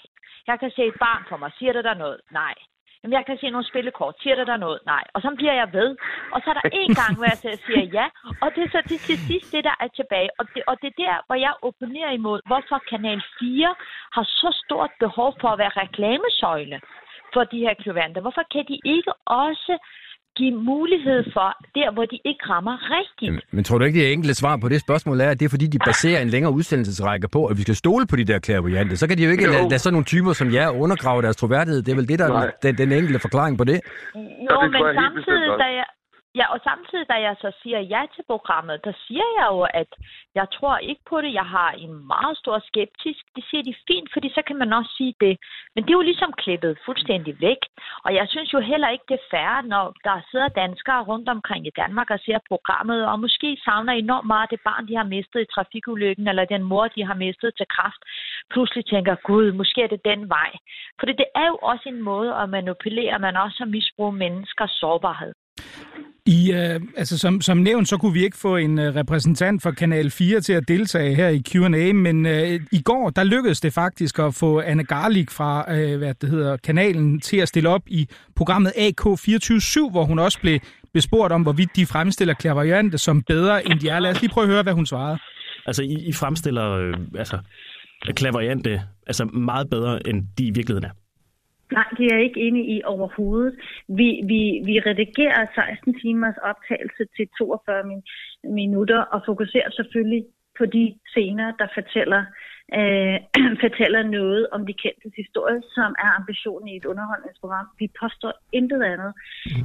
Jeg kan se et barn for mig, siger det der noget? Nej. Jamen, jeg kan se nogle spillekort, siger det der noget? Nej. Og så bliver jeg ved. Og så er der en gang, hvor jeg siger ja, og det er så det til sidst det, der er tilbage. Og det, og det er der, hvor jeg opponerer imod, hvorfor Kanal 4 har så stort behov for at være reklamesøjle for de her kluvanter. Hvorfor kan de ikke også give mulighed for der, hvor de ikke rammer rigtigt? Men, men tror du ikke, det enkle svar på det spørgsmål er, at det er fordi, de baserer en længere udsendelsesrække på, at vi skal stole på de der klærvoyante? Så kan de jo ikke Jo. lade, lade sådan nogle typer som jer undergrave deres troværdighed. Det er vel det, der er den, den enkelte forklaring på det. Jo, men samtidig, da jeg, ja, og samtidig, da jeg så siger ja til programmet, der siger jeg jo, at jeg tror ikke på det. Jeg har en meget stor skeptisk. Det siger de fint, fordi så kan man også sige det. Men det er jo ligesom klippet fuldstændig væk. Og jeg synes jo heller ikke, det er færre, når der sidder danskere rundt omkring i Danmark og ser programmet, og måske savner enormt meget det barn, de har mistet i trafikulykken, eller den mor, de har mistet til kraft, pludselig tænker, gud, måske er det den vej. For det er jo også en måde at manipulere, man også har misbrugt menneskers sårbarhed. I, øh, altså som, som nævnt, så kunne vi ikke få en øh, repræsentant for Kanal 4 til at deltage her i Q&A, men øh, i går, der lykkedes det faktisk at få Anne Garlik fra øh, hvad det hedder, kanalen til at stille op i programmet AK247, hvor hun også blev bespurgt om, hvorvidt de fremstiller klaverjante som bedre, end de er. Lad os lige prøve at høre, hvad hun svarede. Altså, I, I fremstiller øh, altså, klaverjante altså meget bedre, end de i virkeligheden er. Nej, det er jeg ikke enig i overhovedet. Vi, vi, vi redigerer 16 timers optagelse til 42 min, minutter og fokuserer selvfølgelig på de scener, der fortæller, øh, fortæller noget om de kendte historie, som er ambitionen i et underholdningsprogram. Vi påstår intet andet,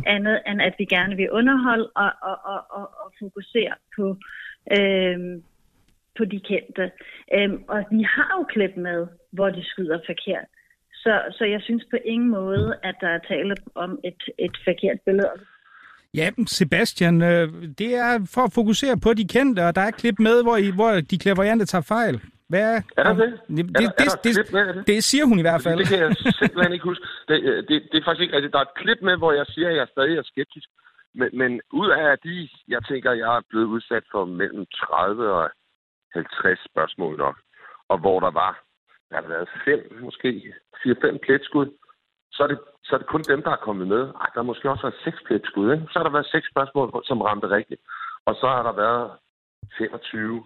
andet end at vi gerne vil underholde og, og, og, og, og fokusere på, øh, på de kendte. Øh, og vi har jo klip med, hvor de skyder forkert. Så, så jeg synes på ingen måde, at der er tale om et, et forkert billede. Ja, Sebastian, øh, det er for at fokusere på de kendte, og der er et klip med, hvor, I, hvor de klaverjante tager fejl. Hvad er, Er der det? Det, Er der- er der et det, klip med det? det siger hun i hvert fald. Det kan jeg simpelthen ikke huske. Det, øh, det, det er faktisk ikke rigtigt. Der er et klip med, hvor jeg siger, at jeg stadig er skeptisk. Men, men ud af de, jeg tænker, jeg er blevet udsat for mellem 30 og 50 spørgsmål nok, og hvor der var, der har været fem, måske 4-5 pletskud, så er, det, så er det kun dem, der er kommet med. Ej, der har måske også været seks pletskud, ikke? Så har der været seks spørgsmål, som ramte rigtigt. Og så har der været 25,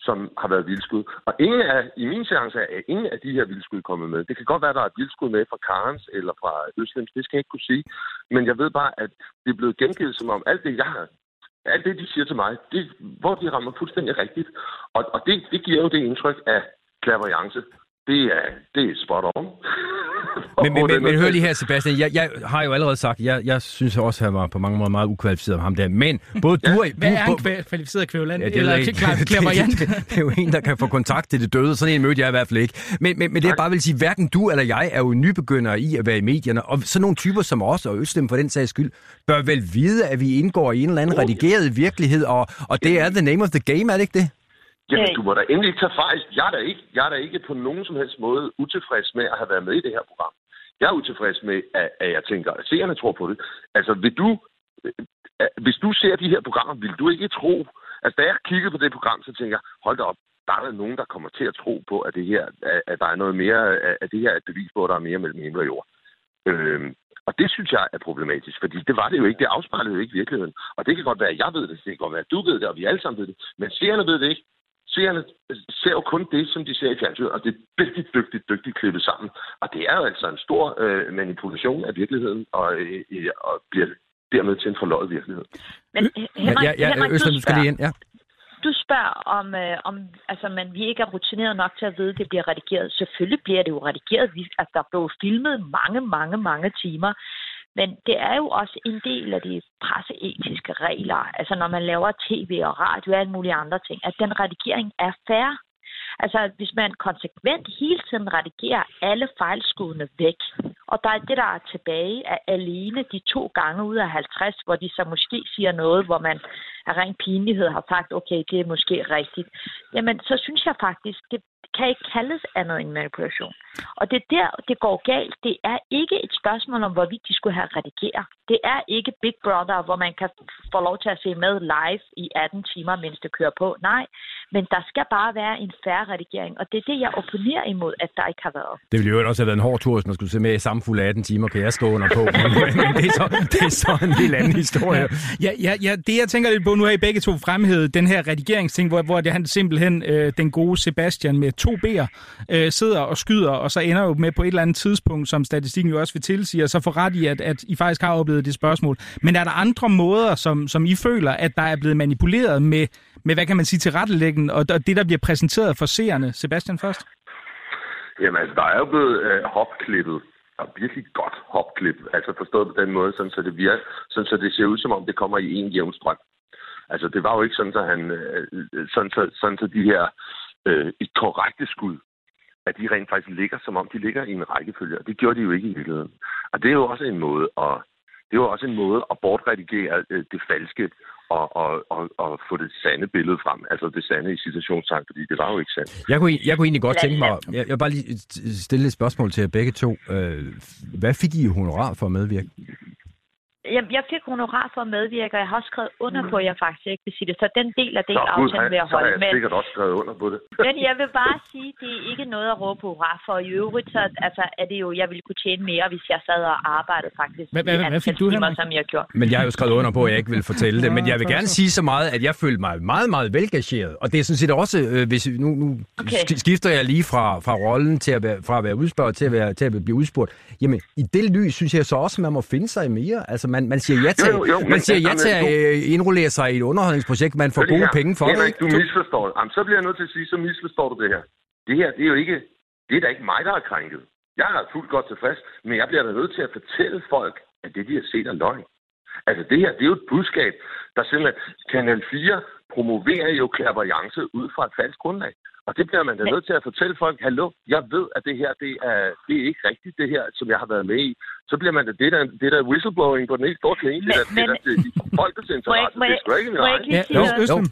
som har været vildskud. Og ingen af, i min chance er ingen af de her vildskud kommet med. Det kan godt være, at der er et vildskud med fra Karens eller fra Østlems, det skal jeg ikke kunne sige. Men jeg ved bare, at det er blevet gengivet som om alt det, jeg har alt det, de siger til mig, det, hvor de rammer fuldstændig rigtigt. Og, og det, det giver jo det indtryk af klaverianse det er, det er spot on. men, men, men, men hør lige her, Sebastian. Jeg, jeg har jo allerede sagt, jeg, jeg synes også, at han var på mange måder meget ukvalificeret om ham der. Men både ja. du og... Hvad er en kvalificeret kvævland? Ja, det, eller klaverjant? det, det, er jo en, der kan få kontakt til det døde. Sådan en mødte jeg i hvert fald ikke. Men, men, men det jeg bare vil sige, hverken du eller jeg er jo nybegyndere i at være i medierne. Og sådan nogle typer som os, og Østem for den sags skyld, bør vel vide, at vi indgår i en eller anden redigeret virkelighed. Og, og det er the name of the game, er det ikke det? Jamen, du må da endelig ikke tage fejl. Jeg er da ikke, jeg er da ikke på nogen som helst måde utilfreds med at have været med i det her program. Jeg er utilfreds med, at, at jeg tænker, at seerne tror på det. Altså, vil du, øh, hvis du ser de her programmer, vil du ikke tro... Altså, da jeg kiggede på det program, så tænker jeg, hold da op, der er nogen, der kommer til at tro på, at det her, at der er noget mere, at det her er et bevis på, at der er mere mellem himmel og jord. Øhm, og det synes jeg er problematisk, fordi det var det jo ikke. Det afspejlede jo ikke virkeligheden. Og det kan godt være, at jeg ved det, det kan godt være, at du ved det, og vi alle sammen ved det. Men seerne ved det ikke. Seerne ser jo kun det, som de ser i fjernsynet, og det er dygtigt, dygtigt, dygtigt klippet sammen. Og det er jo altså en stor øh, manipulation af virkeligheden, og, øh, og bliver dermed til en forløjet virkelighed. Men Henrik, ja, ja, ja, Henrik, Østen, du skal lige ind. Ja. Du spørger, om, øh, om altså, man, vi ikke er rutineret nok til at vide, at det bliver redigeret. Selvfølgelig bliver det jo redigeret. Vi, altså, der blev filmet mange, mange, mange timer. Men det er jo også en del af de presseetiske regler, altså når man laver tv og radio og alle mulige andre ting, at den redigering er fair. Altså, hvis man konsekvent hele tiden redigerer alle fejlskudene væk, og der er det, der er tilbage, er alene de to gange ud af 50, hvor de så måske siger noget, hvor man af ren pinlighed har sagt, okay, det er måske rigtigt, jamen så synes jeg faktisk, det kan ikke kaldes andet end manipulation. Og det er der, det går galt. Det er ikke et spørgsmål om, hvorvidt de skulle have redigeret. Det er ikke Big Brother, hvor man kan få lov til at se med live i 18 timer, mens det kører på. Nej, men der skal bare være en færre redigering, og det er det, jeg opponerer imod, at der ikke har været. Det ville jo også have været en hård tur, hvis man skulle se med i samme fulde 18 timer, kan jeg stå under på. men det, er så, det er så en helt anden historie. Ja, ja, ja, det jeg tænker lidt på, nu har I begge to fremhævet den her redigeringsting, hvor, hvor det han simpelthen, øh, den gode Sebastian med to B'er, øh, sidder og skyder, og så ender jo med på et eller andet tidspunkt, som statistikken jo også vil tilsige, og så får ret i, at, at I faktisk har oplevet det spørgsmål. Men er der andre måder, som, som I føler, at der er blevet manipuleret med, med hvad kan man sige, til rettelæggen, og det, der bliver præsenteret for seerne? Sebastian først? Jamen, altså, der er jo blevet øh, hopklippet virkelig godt hopklip, altså forstået på den måde, sådan, så det virker, sådan, så det ser ud som om, det kommer i en jævn strøm. Altså, det var jo ikke sådan, så han, øh, sådan, så, sådan, så de her øh, et korrekte skud, at de rent faktisk ligger, som om de ligger i en rækkefølge. Og det gjorde de jo ikke i virkeligheden. Og det er jo også en måde at, det er jo også en måde at bortredigere øh, det falske og, og, og, og få det sande billede frem. Altså det sande i situationstegn, fordi det var jo ikke sandt. Jeg kunne, jeg kunne egentlig godt tænke mig, jeg, jeg vil bare lige stille et spørgsmål til jer begge to. Øh, hvad fik I honorar for at medvirke? Jeg, jeg fik honorar for at medvirke, og jeg har også skrevet under på, at jeg faktisk ikke vil sige det. Så den del af det Nå, aftalen vil jeg holde. Så har jeg sikkert også skrevet under på det. men jeg vil bare sige, at det er ikke noget at råbe hurra for. I øvrigt, så altså, er det jo, jeg ville kunne tjene mere, hvis jeg sad og arbejdede faktisk. Hvad, hvad, hvad fik du, timer, som jeg gjorde. Men jeg har jo skrevet under på, at jeg ikke vil fortælle det. Men jeg vil gerne sige så meget, at jeg følte mig meget, meget velgageret. Og det er sådan set også, øh, hvis nu, nu okay. skifter jeg lige fra, fra rollen til at være, fra at være udspurgt til at, være, til at blive udspurgt. Jamen, i det lys synes jeg så også, at man må finde sig mere. Altså, man, man siger ja til jo, jo, man siger ja til at øh, indrullere sig i et underholdningsprojekt, man får gode her, penge for Henrik, det. du misforstår det. Jamen, så bliver jeg nødt til at sige, så misforstår du det her. Det her, det er jo ikke, det er da ikke mig, der er krænket. Jeg er fuldt godt tilfreds, men jeg bliver da nødt til at fortælle folk, at det, de har set, er løgn. Altså det her, det er jo et budskab, der simpelthen, Kanal 4 promoverer jo klaverjance ud fra et falsk grundlag. Og det bliver man da nødt til at fortælle folk, hallo, jeg ved, at det her, det er, det er ikke rigtigt, det her, som jeg har været med i. Så bliver man da, det der, det der whistleblowing på den helt store klinge, det der, det der folkets interesse. Det er sgu ikke min egen.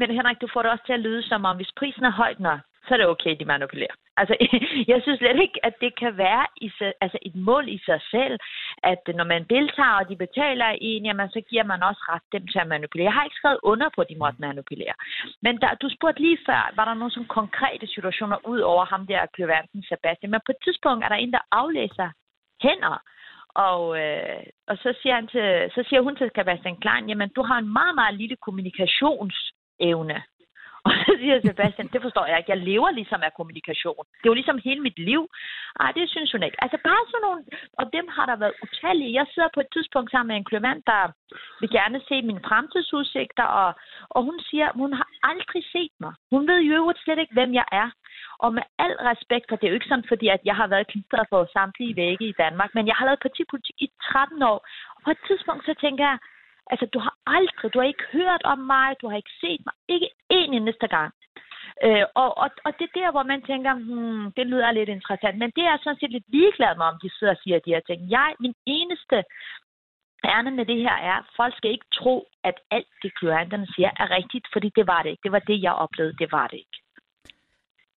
Men Henrik, du får det også til at lyde som om, hvis prisen er højt nok, så er det okay, de manipulerer. Altså, jeg synes slet ikke, at det kan være i sig, altså et mål i sig selv, at når man deltager, og de betaler en, jamen, så giver man også ret dem til at manipulere. Jeg har ikke skrevet under på, at de måtte manipulere. Men der, du spurgte lige før, var der nogle sådan konkrete situationer ud over ham der Kløvanten Sebastian? Men på et tidspunkt er der en, der aflæser hænder, og, øh, og så, siger han til, så siger hun til Sebastian Klein, jamen du har en meget, meget lille kommunikationsevne. Og så siger Sebastian, det forstår jeg ikke. Jeg lever ligesom af kommunikation. Det er jo ligesom hele mit liv. Ej, det synes hun ikke. Altså bare sådan nogle, og dem har der været utallige. Jeg sidder på et tidspunkt sammen med en klient, der vil gerne se mine fremtidsudsigter, og, og hun siger, hun har aldrig set mig. Hun ved jo slet ikke, hvem jeg er. og med al respekt, for det er jo ikke sådan, fordi at jeg har været klistret på samtlige vægge i Danmark, men jeg har lavet partipolitik i 13 år, og på et tidspunkt så tænker jeg, altså du har aldrig, du har ikke hørt om mig, du har ikke set mig, ikke en eneste gang. Øh, og, og, og det er der, hvor man tænker, hmm, det lyder lidt interessant, men det er sådan set lidt ligeglad med, om de sidder og siger de her ting. Jeg, min eneste ærne med det her er, at folk skal ikke tro, at alt det klienterne siger er rigtigt, fordi det var det ikke. Det var det, jeg oplevede, det var det ikke.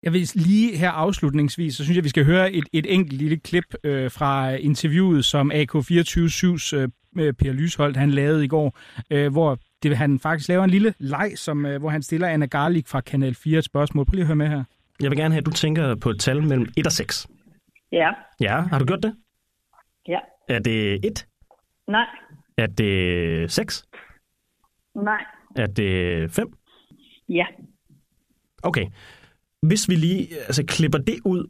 Jeg vil lige her afslutningsvis, så synes jeg, vi skal høre et, et enkelt lille klip øh, fra interviewet, som AK247's øh, Per Lysholdt han lavede i går, øh, hvor det, han faktisk laver en lille leg, som, øh, hvor han stiller Anna Garlik fra Kanal 4 et spørgsmål. Prøv lige at høre med her. Jeg vil gerne have, at du tænker på et tal mellem 1 og 6. Ja. Ja, har du gjort det? Ja. Er det 1? Nej. Er det 6? Nej. Er det 5? Ja. Okay. Hvis vi lige altså, klipper det ud,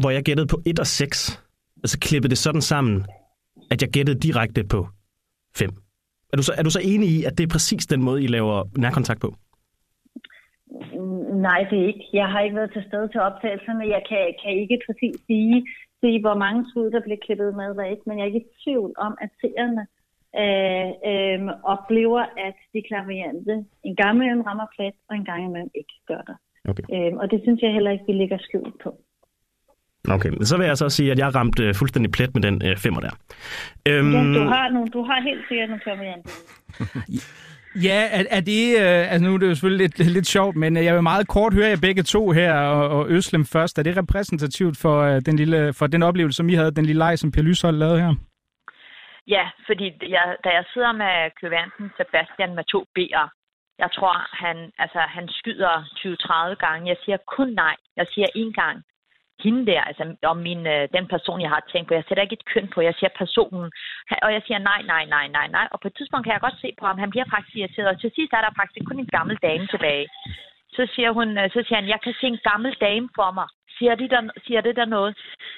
hvor jeg gættede på 1 og 6, altså klipper det sådan sammen, at jeg gættede direkte på 5. Er du, så, er du så enig i, at det er præcis den måde, I laver nærkontakt på? Nej, det er ikke. Jeg har ikke været til stede til optagelserne. Jeg kan, kan ikke præcis sige, sige, hvor mange skud, der bliver klippet med, hvad ikke. Men jeg er ikke i tvivl om, at seerne øh, øh, oplever, at de klaviante en gang imellem rammer plet, og en gang imellem ikke gør det. Okay. Øh, og det synes jeg heller ikke, vi ligger skjult på. Okay, så vil jeg så sige, at jeg ramte øh, fuldstændig plet med den øh, femmer der. Øhm... Ja, du har, nogle, du har helt sikkert nogle klaviante. Ja, er, er det, øh, altså nu er det jo selvfølgelig lidt, lidt sjovt, men øh, jeg vil meget kort høre jer begge to her, og, og Øslem først. Er det repræsentativt for, øh, den lille, for den oplevelse, som I havde, den lille leg, som Per Lyshold lavede her? Ja, fordi jeg, da jeg sidder med køvanten Sebastian med to B'er, jeg tror, han, altså, han skyder 20-30 gange. Jeg siger kun nej. Jeg siger en gang hende der, altså om min, øh, den person, jeg har tænkt på. Jeg sætter ikke et køn på, jeg siger personen. Og jeg siger nej, nej, nej, nej, nej. Og på et tidspunkt kan jeg godt se på ham, han bliver faktisk irriteret. Og til sidst er der faktisk kun en gammel dame tilbage. Så siger, hun, øh, så siger han, jeg kan se en gammel dame for mig. Siger, de der, siger det der noget?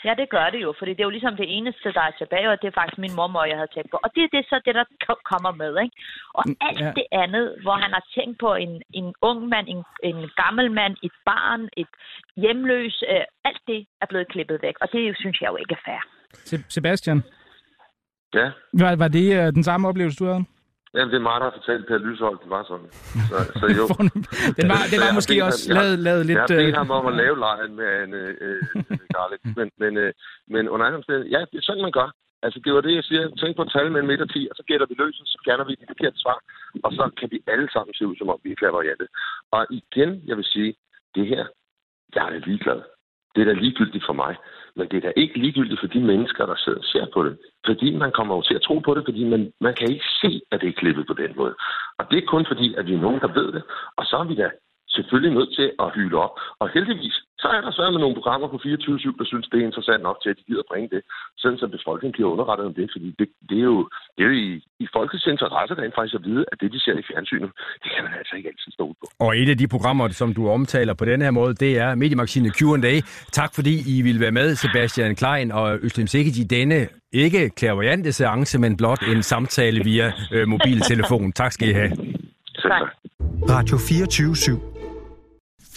Ja, det gør det jo, fordi det er jo ligesom det eneste, der er tilbage, og det er faktisk min mormor, jeg havde tænkt på. Og det er det så det, der kommer med, ikke? Og Mm, alt ja. det andet, hvor han har tænkt på en, en ung mand, en, en gammel mand, et barn, et hjemløs, øh, alt det er blevet klippet væk. Og det synes jeg jo ikke er fair. Se- Sebastian, Ja, var, var det øh, den samme oplevelse, du havde? Jamen, det er mig, der har fortalt Per Lysholdt, det var sådan. Så, så jo. den var, det Så var måske også ham- lavet, lavet lidt... Jeg har bedt øh, ham om at lave lejen med en øh, øh, Garlic. Men, men, øh, men under andre omstændigheder, ja, det er sådan, man gør. Altså, det var det, jeg siger. Tænk på et tal mellem 1 og 10, og så gætter vi løs, og så fjerner vi de forkerte svar. Og så kan vi alle sammen se ud, som om vi er klaverjante. Og igen, jeg vil sige, det her, jeg er ligeglad. Det er da ligegyldigt for mig. Men det er da ikke ligegyldigt for de mennesker, der sidder og ser på det. Fordi man kommer jo til at tro på det, fordi man, man kan ikke se, at det er klippet på den måde. Og det er kun fordi, at vi er nogen, der ved det. Og så er vi da selvfølgelig nødt til at hylde op. Og heldigvis, så er der så med nogle programmer på 24-7, der synes, det er interessant nok til, at de gider bringe det, sådan så befolkningen bliver underrettet om det, fordi det, det er jo, det er jo i, i folkets interesse rent faktisk at vide, at det, de ser i fjernsynet, det kan man altså ikke altid stole på. Og et af de programmer, som du omtaler på den her måde, det er Mediemagasinet Q&A. Tak fordi I ville være med, Sebastian Klein og Øslem Sikic, i denne ikke klærvoyante seance, men blot en samtale via øh, mobiltelefon. Tak skal I have. Tak. Radio 24 /7.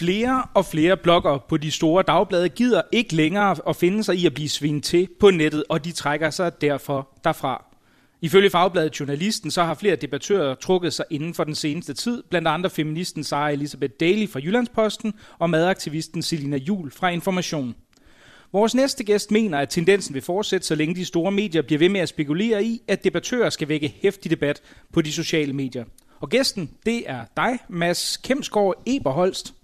Flere og flere bloggere på de store dagblade gider ikke længere at finde sig i at blive svinget til på nettet, og de trækker sig derfor derfra. Ifølge fagbladet Journalisten, så har flere debattører trukket sig inden for den seneste tid, blandt andre feministen Sara Elisabeth Daly fra Jyllandsposten og madaktivisten Selina Jul fra Information. Vores næste gæst mener, at tendensen vil fortsætte, så længe de store medier bliver ved med at spekulere i, at debattører skal vække hæftig debat på de sociale medier. Og gæsten, det er dig, Mads Kemsgaard Eberholst.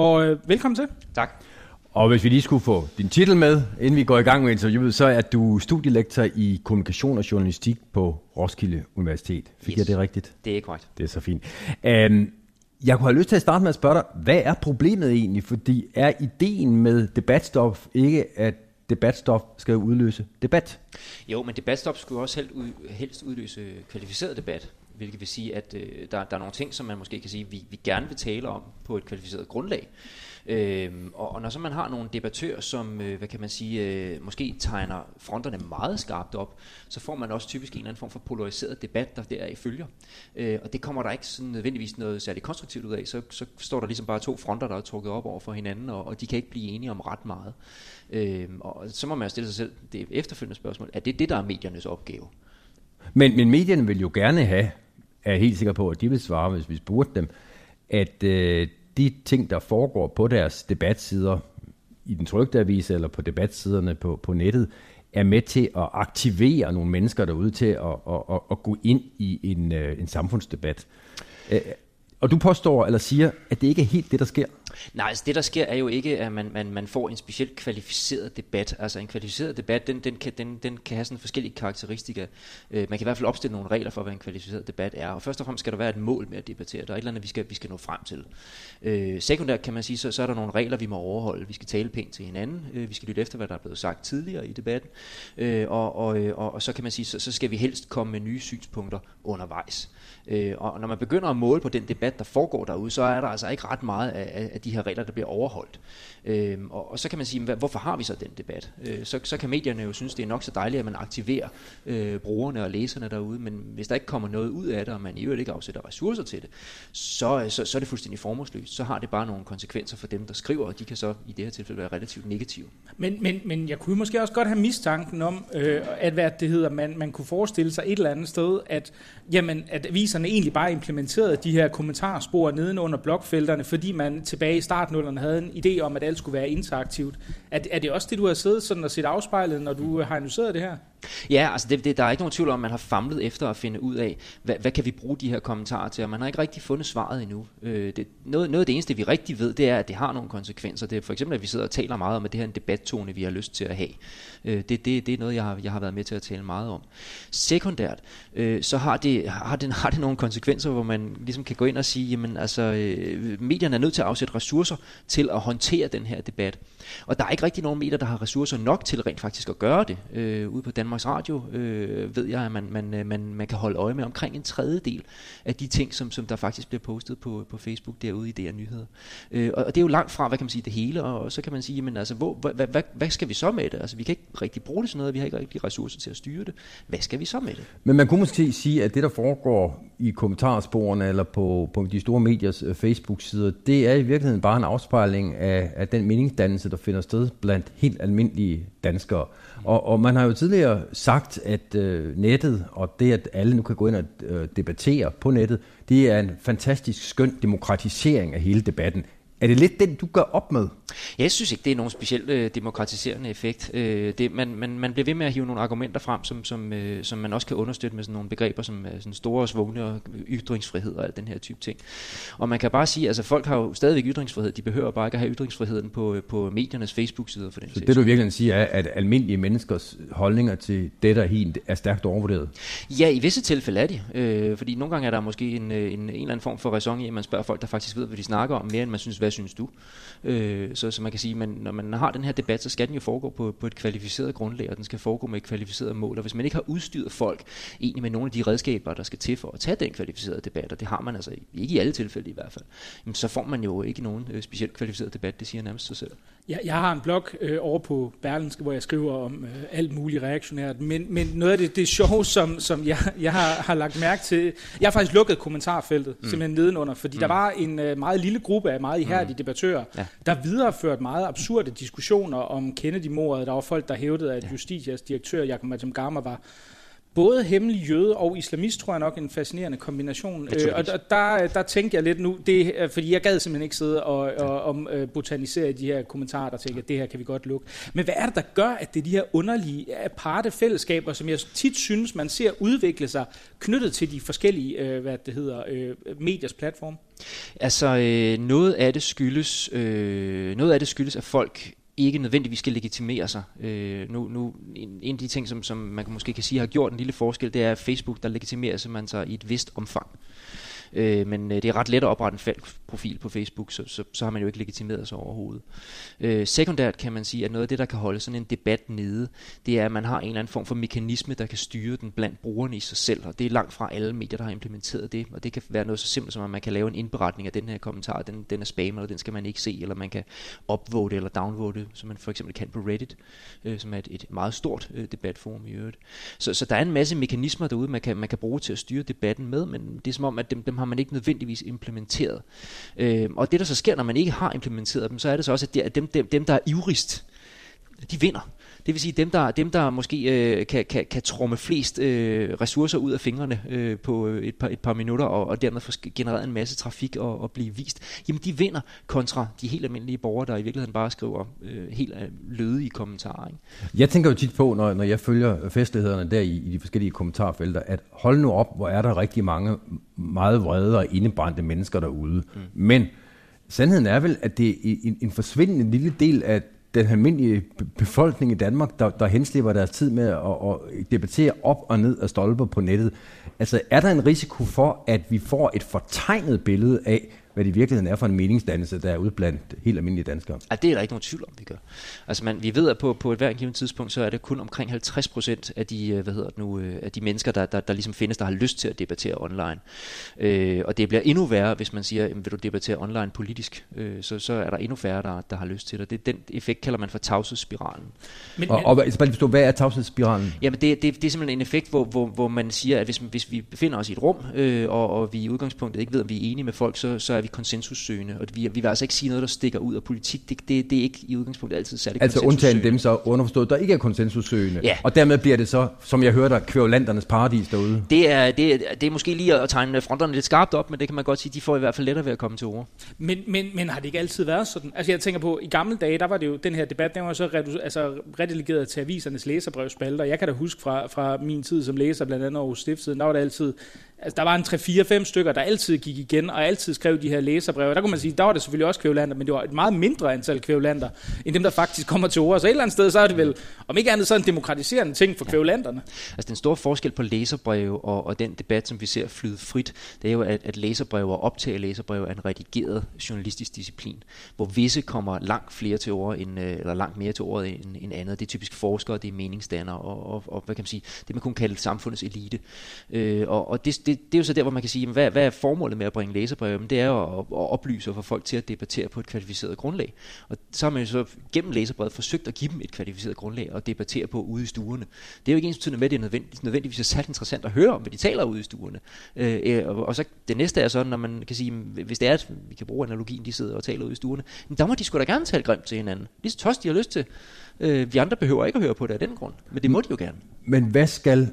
Og øh, velkommen til. Tak. Og hvis vi lige skulle få din titel med, inden vi går i gang med interviewet, så er du studielektor i kommunikation og journalistik på Roskilde Universitet. Fik yes. jeg det rigtigt? Det er korrekt. Det er så fint. Um, jeg kunne have lyst til at starte med at spørge dig, hvad er problemet egentlig? Fordi er ideen med debatstof ikke, at debatstof skal udløse debat? Jo, men debatstop skulle også helst, ud, helst udløse kvalificeret debat hvilket vil sige, at øh, der, der er nogle ting, som man måske kan sige, vi, vi gerne vil tale om på et kvalificeret grundlag. Øh, og, og når så man har nogle debattører, som, øh, hvad kan man sige, øh, måske tegner fronterne meget skarpt op, så får man også typisk en eller anden form for polariseret debat, der deraf følger. Øh, og det kommer der ikke sådan nødvendigvis noget særligt konstruktivt ud af. Så, så står der ligesom bare to fronter, der er trukket op over for hinanden, og, og de kan ikke blive enige om ret meget. Øh, og så må man jo stille sig selv det efterfølgende spørgsmål. Er det det, der er mediernes opgave? Men, men medierne vil jo gerne have, er helt sikker på, at de vil svare, hvis vi spurgte dem, at øh, de ting, der foregår på deres debatsider, i den trygte avis eller på debatsiderne på, på nettet, er med til at aktivere nogle mennesker derude til at, at, at, at gå ind i en, øh, en samfundsdebat. Øh, og du påstår eller siger, at det ikke er helt det, der sker? Nej, altså det der sker er jo ikke, at man, man, man får en specielt kvalificeret debat. Altså en kvalificeret debat, den, den, kan, den, den kan have sådan forskellige karakteristika. Øh, man kan i hvert fald opstille nogle regler for, hvad en kvalificeret debat er. Og først og fremmest skal der være et mål med at debattere. Der er et eller andet, vi skal, vi skal nå frem til. Øh, sekundært kan man sige, så, så er der nogle regler, vi må overholde. Vi skal tale pænt til hinanden. Øh, vi skal lytte efter, hvad der er blevet sagt tidligere i debatten. Øh, og, og, øh, og, og så kan man sige, så, så skal vi helst komme med nye synspunkter undervejs. Øh, og når man begynder at måle på den debat, der foregår derude, så er der altså ikke ret meget af, af de her regler, der bliver overholdt. Øh, og, og så kan man sige, hvorfor har vi så den debat? Øh, så, så kan medierne jo synes, det er nok så dejligt, at man aktiverer øh, brugerne og læserne derude, men hvis der ikke kommer noget ud af det, og man i øvrigt ikke afsætter ressourcer til det, så, øh, så, så er det fuldstændig formålsløst. Så har det bare nogle konsekvenser for dem, der skriver, og de kan så i det her tilfælde være relativt negative. Men, men, men jeg kunne måske også godt have mistanken om, øh, at hvad det hedder, man, man kunne forestille sig et eller andet sted, at, jamen, at aviserne egentlig bare implementerede de her kommentarspor nedenunder blogfelterne, fordi man tilbage i startnullerne havde en idé om, at alt skulle være interaktivt. Er, er det også det, du har siddet sådan og set afspejlet, når du har analyseret det her? Ja, altså det, det, der er ikke nogen tvivl om, at man har famlet efter at finde ud af, hvad, hvad kan vi bruge de her kommentarer til, og man har ikke rigtig fundet svaret endnu. Øh, det, noget, noget af det eneste, vi rigtig ved, det er, at det har nogle konsekvenser. Det er for eksempel, at vi sidder og taler meget om, at det her er en debattone, vi har lyst til at have. Øh, det, det, det er noget, jeg har, jeg har været med til at tale meget om. Sekundært, øh, så har det, har, det, har det nogle konsekvenser, hvor man ligesom kan gå ind og sige, jamen altså, øh, medierne er nødt til at afsætte ressourcer til at håndtere den her debat. Og der er ikke rigtig nogen medier, der har ressourcer nok til rent faktisk at gøre det. Øh, ude på Danmarks Radio øh, ved jeg, at man, man, øh, man, man kan holde øje med omkring en tredjedel af de ting, som, som der faktisk bliver postet på, på Facebook derude i DR Nyheder. Øh, og det er jo langt fra, hvad kan man sige, det hele, og så kan man sige, jamen altså, hvor, hvad, hvad, hvad skal vi så med det? Altså, vi kan ikke rigtig bruge det sådan noget, vi har ikke rigtig ressourcer til at styre det. Hvad skal vi så med det? Men man kunne måske sige, at det, der foregår i kommentarsporene eller på, på de store mediers øh, Facebook-sider, det er i virkeligheden bare en afspejling af, af den meningsdannelse, der finder sted blandt helt almindelige danskere. Og, og man har jo tidligere sagt, at øh, nettet og det, at alle nu kan gå ind og øh, debattere på nettet, det er en fantastisk skøn demokratisering af hele debatten. Er det lidt den, du gør op med? Jeg synes ikke, det er nogen specielt øh, demokratiserende effekt. Øh, det, man, man, man bliver ved med at hive nogle argumenter frem, som, som, øh, som man også kan understøtte med sådan nogle begreber som øh, sådan store og svungne og ytringsfrihed og alt den her type ting. Og man kan bare sige, altså folk har jo stadigvæk ytringsfrihed, de behøver bare ikke at have ytringsfriheden på, øh, på mediernes Facebook-sider for den Så det du virkelig siger er, at almindelige menneskers holdninger til det, der helt er stærkt overvurderet? Ja, i visse tilfælde er de. Øh, fordi nogle gange er der måske en, øh, en, en eller anden form for ræson i, at man spørger folk, der faktisk ved, hvad de snakker om, mere end man synes, hvad synes du? Øh, så, så man kan sige, at når man har den her debat, så skal den jo foregå på, på et kvalificeret grundlag, og den skal foregå med et kvalificeret mål. Og hvis man ikke har udstyret folk egentlig med nogle af de redskaber, der skal til for at tage den kvalificerede debat, og det har man altså ikke i alle tilfælde i hvert fald, jamen, så får man jo ikke nogen øh, specielt kvalificeret debat, det siger nærmest sig selv. Ja, jeg har en blog øh, over på Berlinske, hvor jeg skriver om øh, alt muligt reaktionært, men, men noget af det, det sjove, som, som jeg, jeg har, har lagt mærke til, jeg har faktisk lukket kommentarfeltet mm. simpelthen nedenunder, fordi mm. der var en øh, meget lille gruppe af meget ihærdige mm. debattører, ja. der videreførte meget absurde diskussioner om Kennedy-mordet. Der var folk, der hævdede, at Justitias direktør, Jacob Matamgama, var både hemmelig jøde og islamist, tror jeg nok, en fascinerende kombination. Øh, og der, der, der tænkte jeg lidt nu, det, fordi jeg gad simpelthen ikke sidde og, og, og uh, botanisere i de her kommentarer, der tænker, at det her kan vi godt lukke. Men hvad er det, der gør, at det er de her underlige aparte fællesskaber, som jeg tit synes, man ser udvikle sig, knyttet til de forskellige, uh, hvad det hedder, uh, mediers platform? Altså, øh, noget af det skyldes, øh, noget af det skyldes, at folk ikke nødvendigvis skal legitimere sig. Øh, nu, nu, en, en af de ting, som, som man måske kan sige har gjort en lille forskel, det er, at Facebook, der legitimerer sig man sig i et vist omfang. Øh, men øh, det er ret let at oprette en falsk profil på Facebook, så, så, så har man jo ikke legitimeret sig overhovedet. Øh, sekundært kan man sige, at noget af det, der kan holde sådan en debat nede, det er, at man har en eller anden form for mekanisme, der kan styre den blandt brugerne i sig selv, og det er langt fra alle medier, der har implementeret det, og det kan være noget så simpelt som, at man kan lave en indberetning af den her kommentar, den, den er spam, eller den skal man ikke se, eller man kan upvote eller downvote, som man for eksempel kan på Reddit, øh, som er et, et meget stort øh, debatforum i øvrigt. Så, så der er en masse mekanismer derude, man kan, man kan bruge til at styre debatten med, men det er som om, at dem, dem har man ikke nødvendigvis implementeret. Øh, og det, der så sker, når man ikke har implementeret dem, så er det så også, at, det, at dem, dem, dem, der er ivrigst, de vinder. Det vil sige, dem der, dem der måske øh, kan, kan, kan tromme flest øh, ressourcer ud af fingrene øh, på et par, et par minutter, og, og dermed få genereret en masse trafik og, og blive vist, jamen de vinder kontra de helt almindelige borgere, der i virkeligheden bare skriver øh, helt øh, lødige kommentarer. Ikke? Jeg tænker jo tit på, når, når jeg følger festlighederne der i, i de forskellige kommentarfelter, at hold nu op, hvor er der rigtig mange meget vrede og indebrændte mennesker derude. Mm. Men sandheden er vel, at det er en, en forsvindende lille del af den almindelige befolkning i Danmark, der, der henslipper deres tid med at, at debattere op og ned af stolper på nettet. Altså, er der en risiko for, at vi får et fortegnet billede af, hvad det i virkeligheden er for en meningsdannelse, der er ude blandt helt almindelige danskere. Ja, det er der ikke nogen tvivl om, vi gør. Altså man, vi ved, at på, på et hvert givet tidspunkt, så er det kun omkring 50 procent af de, øh, hvad hedder det nu, øh, af de mennesker, der, der, der ligesom findes, der har lyst til at debattere online. Øh, og det bliver endnu værre, hvis man siger, vil du debattere online politisk, øh, så, så er der endnu færre, der, der har lyst til det. det. Den effekt kalder man for tavshedsspiralen. Men, og, og, og forstå, hvad er tavshedsspiralen? Jamen det, det, det er simpelthen en effekt, hvor, hvor, hvor man siger, at hvis, hvis vi befinder os i et rum, øh, og, og vi i udgangspunktet ikke ved, om vi er enige med folk, så, så er vi konsens konsensussøgende, og vi, vi vil altså ikke sige noget, der stikker ud af politik. Det, det, det er ikke i udgangspunktet altid særlig Altså undtagen dem så underforstået, der ikke er konsensussøgende. Ja. Og dermed bliver det så, som jeg hørte, kvævlandernes paradis derude. Det er, det, er, det er måske lige at tegne fronterne lidt skarpt op, men det kan man godt sige, de får i hvert fald lettere ved at komme til ord. Men, men, men har det ikke altid været sådan? Altså jeg tænker på, i gamle dage, der var det jo, den her debat, den var så redu- altså, redelegeret til avisernes læserbrevspalter. Jeg kan da huske fra, fra min tid som læser, blandt andet over Stifttiden, der var det altid Altså, der var en 3-4-5 stykker, der altid gik igen, og altid skrev de her læserbreve. Der kunne man sige, der var det selvfølgelig også kvævlander, men det var et meget mindre antal kvævlander, end dem, der faktisk kommer til ord. Så et eller andet sted, så er det vel, om ikke andet, så en demokratiserende ting for kvævlanderne. Altså, den store forskel på læserbreve og, og den debat, som vi ser flyde frit, det er jo, at, at læserbreve og optage læserbreve er en redigeret journalistisk disciplin, hvor visse kommer langt flere til ord, end, øh, eller langt mere til ordet end, end andet. Det er typisk forskere, det er meningsdannere, og, og, og hvad kan man sige, det man kunne kalde samfundets elite. Øh, og, og det, det, det er jo så der, hvor man kan sige, hvad, hvad er formålet med at bringe læserbreve? Det er jo at, oplyse og få folk til at debattere på et kvalificeret grundlag. Og så har man jo så gennem læserbrevet forsøgt at give dem et kvalificeret grundlag at debattere på ude i stuerne. Det er jo ikke ens betydende med, at det er nødvendigvis, nødvendigvis er særligt interessant at høre om, hvad de taler ude i stuerne. Øh, øh, og, og så det næste er så, når man kan sige, hvis det er, at vi kan bruge analogien, de sidder og taler ude i stuerne, men der må de sgu da gerne tale grimt til hinanden. Lige så tost, de har lyst til. Øh, vi andre behøver ikke at høre på det af den grund, men det må de jo gerne. Men hvad skal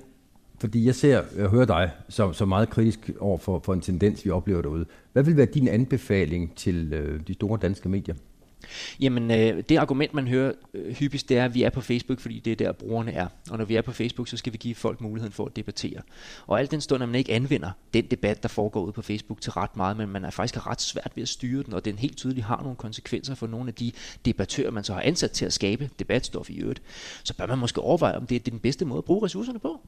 fordi jeg ser, jeg hører dig så, så meget kritisk over for, for en tendens, vi oplever derude. Hvad vil være din anbefaling til øh, de store danske medier? Jamen, øh, det argument, man hører øh, hyppigst, det er, at vi er på Facebook, fordi det er der, brugerne er. Og når vi er på Facebook, så skal vi give folk muligheden for at debattere. Og alt den stund, at man ikke anvender den debat, der foregår ude på Facebook til ret meget, men man er faktisk ret svært ved at styre den, og den helt tydeligt har nogle konsekvenser for nogle af de debattører, man så har ansat til at skabe debatstof i øvrigt, så bør man måske overveje, om det er den bedste måde at bruge ressourcerne på.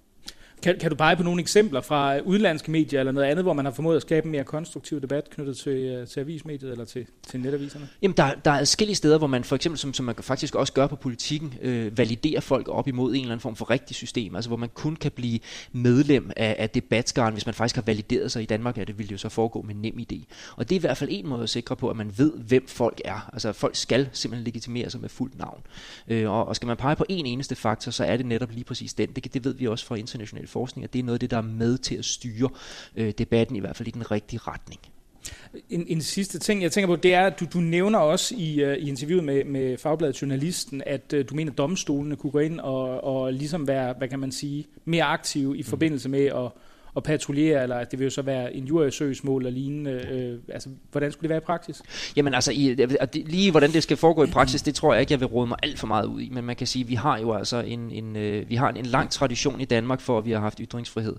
Kan, kan du pege på nogle eksempler fra udenlandske medier eller noget andet, hvor man har formået at skabe en mere konstruktiv debat knyttet til, øh, til avismediet eller til, til netaviserne? Jamen, der, der er forskellige steder, hvor man for eksempel, som, som man faktisk også gør på politikken, øh, validerer folk op imod en eller anden form for rigtig system. Altså, hvor man kun kan blive medlem af, af debatskaren, hvis man faktisk har valideret sig i Danmark. Ja, det ville jo så foregå med nem idé. Og det er i hvert fald en måde at sikre på, at man ved, hvem folk er. Altså, folk skal simpelthen legitimere sig med fuldt navn. Øh, og, og skal man pege på en eneste faktor, så er det netop lige præcis den. Det, det ved vi også fra international forskning, at det er noget af det, der er med til at styre øh, debatten, i hvert fald i den rigtige retning. En, en sidste ting, jeg tænker på, det er, at du, du nævner også i, uh, i interviewet med, med Fagbladet Journalisten, at uh, du mener, at domstolene kunne gå ind og, og ligesom være, hvad kan man sige, mere aktive i mm. forbindelse med at at patruljere, eller at det vil jo så være en jurisøgsmål og lignende. Øh, altså, hvordan skulle det være i praksis? Jamen altså, i, lige hvordan det skal foregå i praksis, det tror jeg ikke, jeg vil råde mig alt for meget ud i, men man kan sige, at vi har jo altså en, en, øh, vi har en, en lang tradition i Danmark for, at vi har haft ytringsfrihed.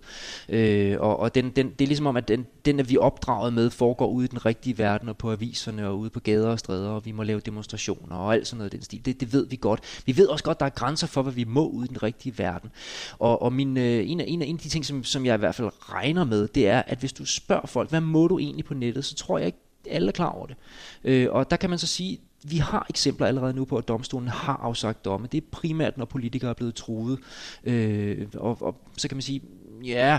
Øh, og og den, den, det er ligesom om, at den, den, at vi opdraget med, foregår ude i den rigtige verden, og på aviserne, og ude på gader og stræder, og vi må lave demonstrationer, og alt sådan noget den stil. Det, det ved vi godt. Vi ved også godt, at der er grænser for, hvad vi må ude i den rigtige verden. Og, og min, øh, en, af, en af de ting, som, som jeg i hvert fald regner med, det er, at hvis du spørger folk, hvad må du egentlig på nettet, så tror jeg ikke, alle er klar over det. Øh, og der kan man så sige, vi har eksempler allerede nu på, at domstolen har afsagt domme. Det er primært, når politikere er blevet truet. Øh, og, og så kan man sige, ja,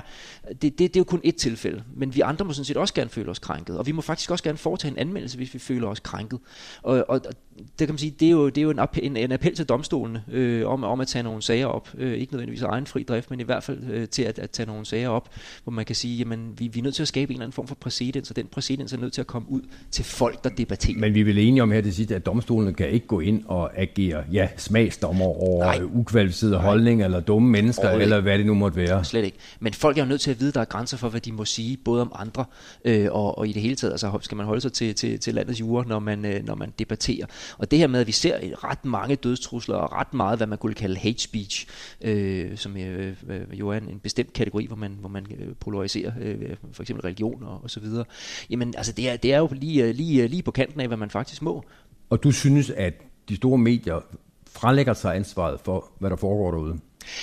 det, det, det er jo kun et tilfælde, men vi andre må sådan set også gerne føle os krænket, og vi må faktisk også gerne foretage en anmeldelse, hvis vi føler os krænket. Og, og, det kan man sige, det er jo, det er jo en, appel, en, en appel til domstolene øh, om, om at tage nogle sager op. Øh, ikke nødvendigvis egen fri drift, men i hvert fald øh, til at, at tage nogle sager op, hvor man kan sige, jamen vi, vi er nødt til at skabe en eller anden form for præcedens, og den præcedens er nødt til at komme ud til folk, der debatterer. Men vi er vel enige om her til sidst, at domstolene kan ikke gå ind og agere ja, smagsdommer over Nej. ukvalificerede holdninger, eller dumme mennesker, eller hvad det nu måtte være. Slet ikke. Men folk er jo nødt til at vide, at der er grænser for, hvad de må sige, både om andre øh, og, og i det hele taget. Altså skal man holde sig til, til, til landets jure, når man, øh, når man debatterer. Og det her med, at vi ser ret mange dødstrusler og ret meget, hvad man kunne kalde hate speech, øh, som øh, øh, jo er en, en bestemt kategori, hvor man, hvor man øh, polariserer øh, for eksempel religion og, og så videre. Jamen altså det er, det er jo lige, øh, lige, øh, lige på kanten af, hvad man faktisk må. Og du synes, at de store medier frelægger sig ansvaret for, hvad der foregår derude?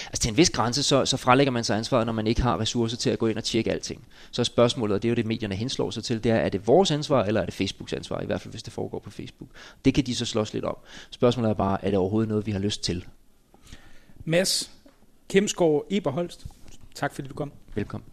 Altså til en vis grænse, så, så frelægger man sig ansvaret, når man ikke har ressourcer til at gå ind og tjekke alting. Så spørgsmålet, og det er jo det, medierne henslår sig til, det er, er det vores ansvar, eller er det Facebooks ansvar, i hvert fald hvis det foregår på Facebook. Det kan de så slås lidt om. Spørgsmålet er bare, er det overhovedet noget, vi har lyst til? Mads Kemsgaard Eberholst, tak fordi du kom. Velkommen.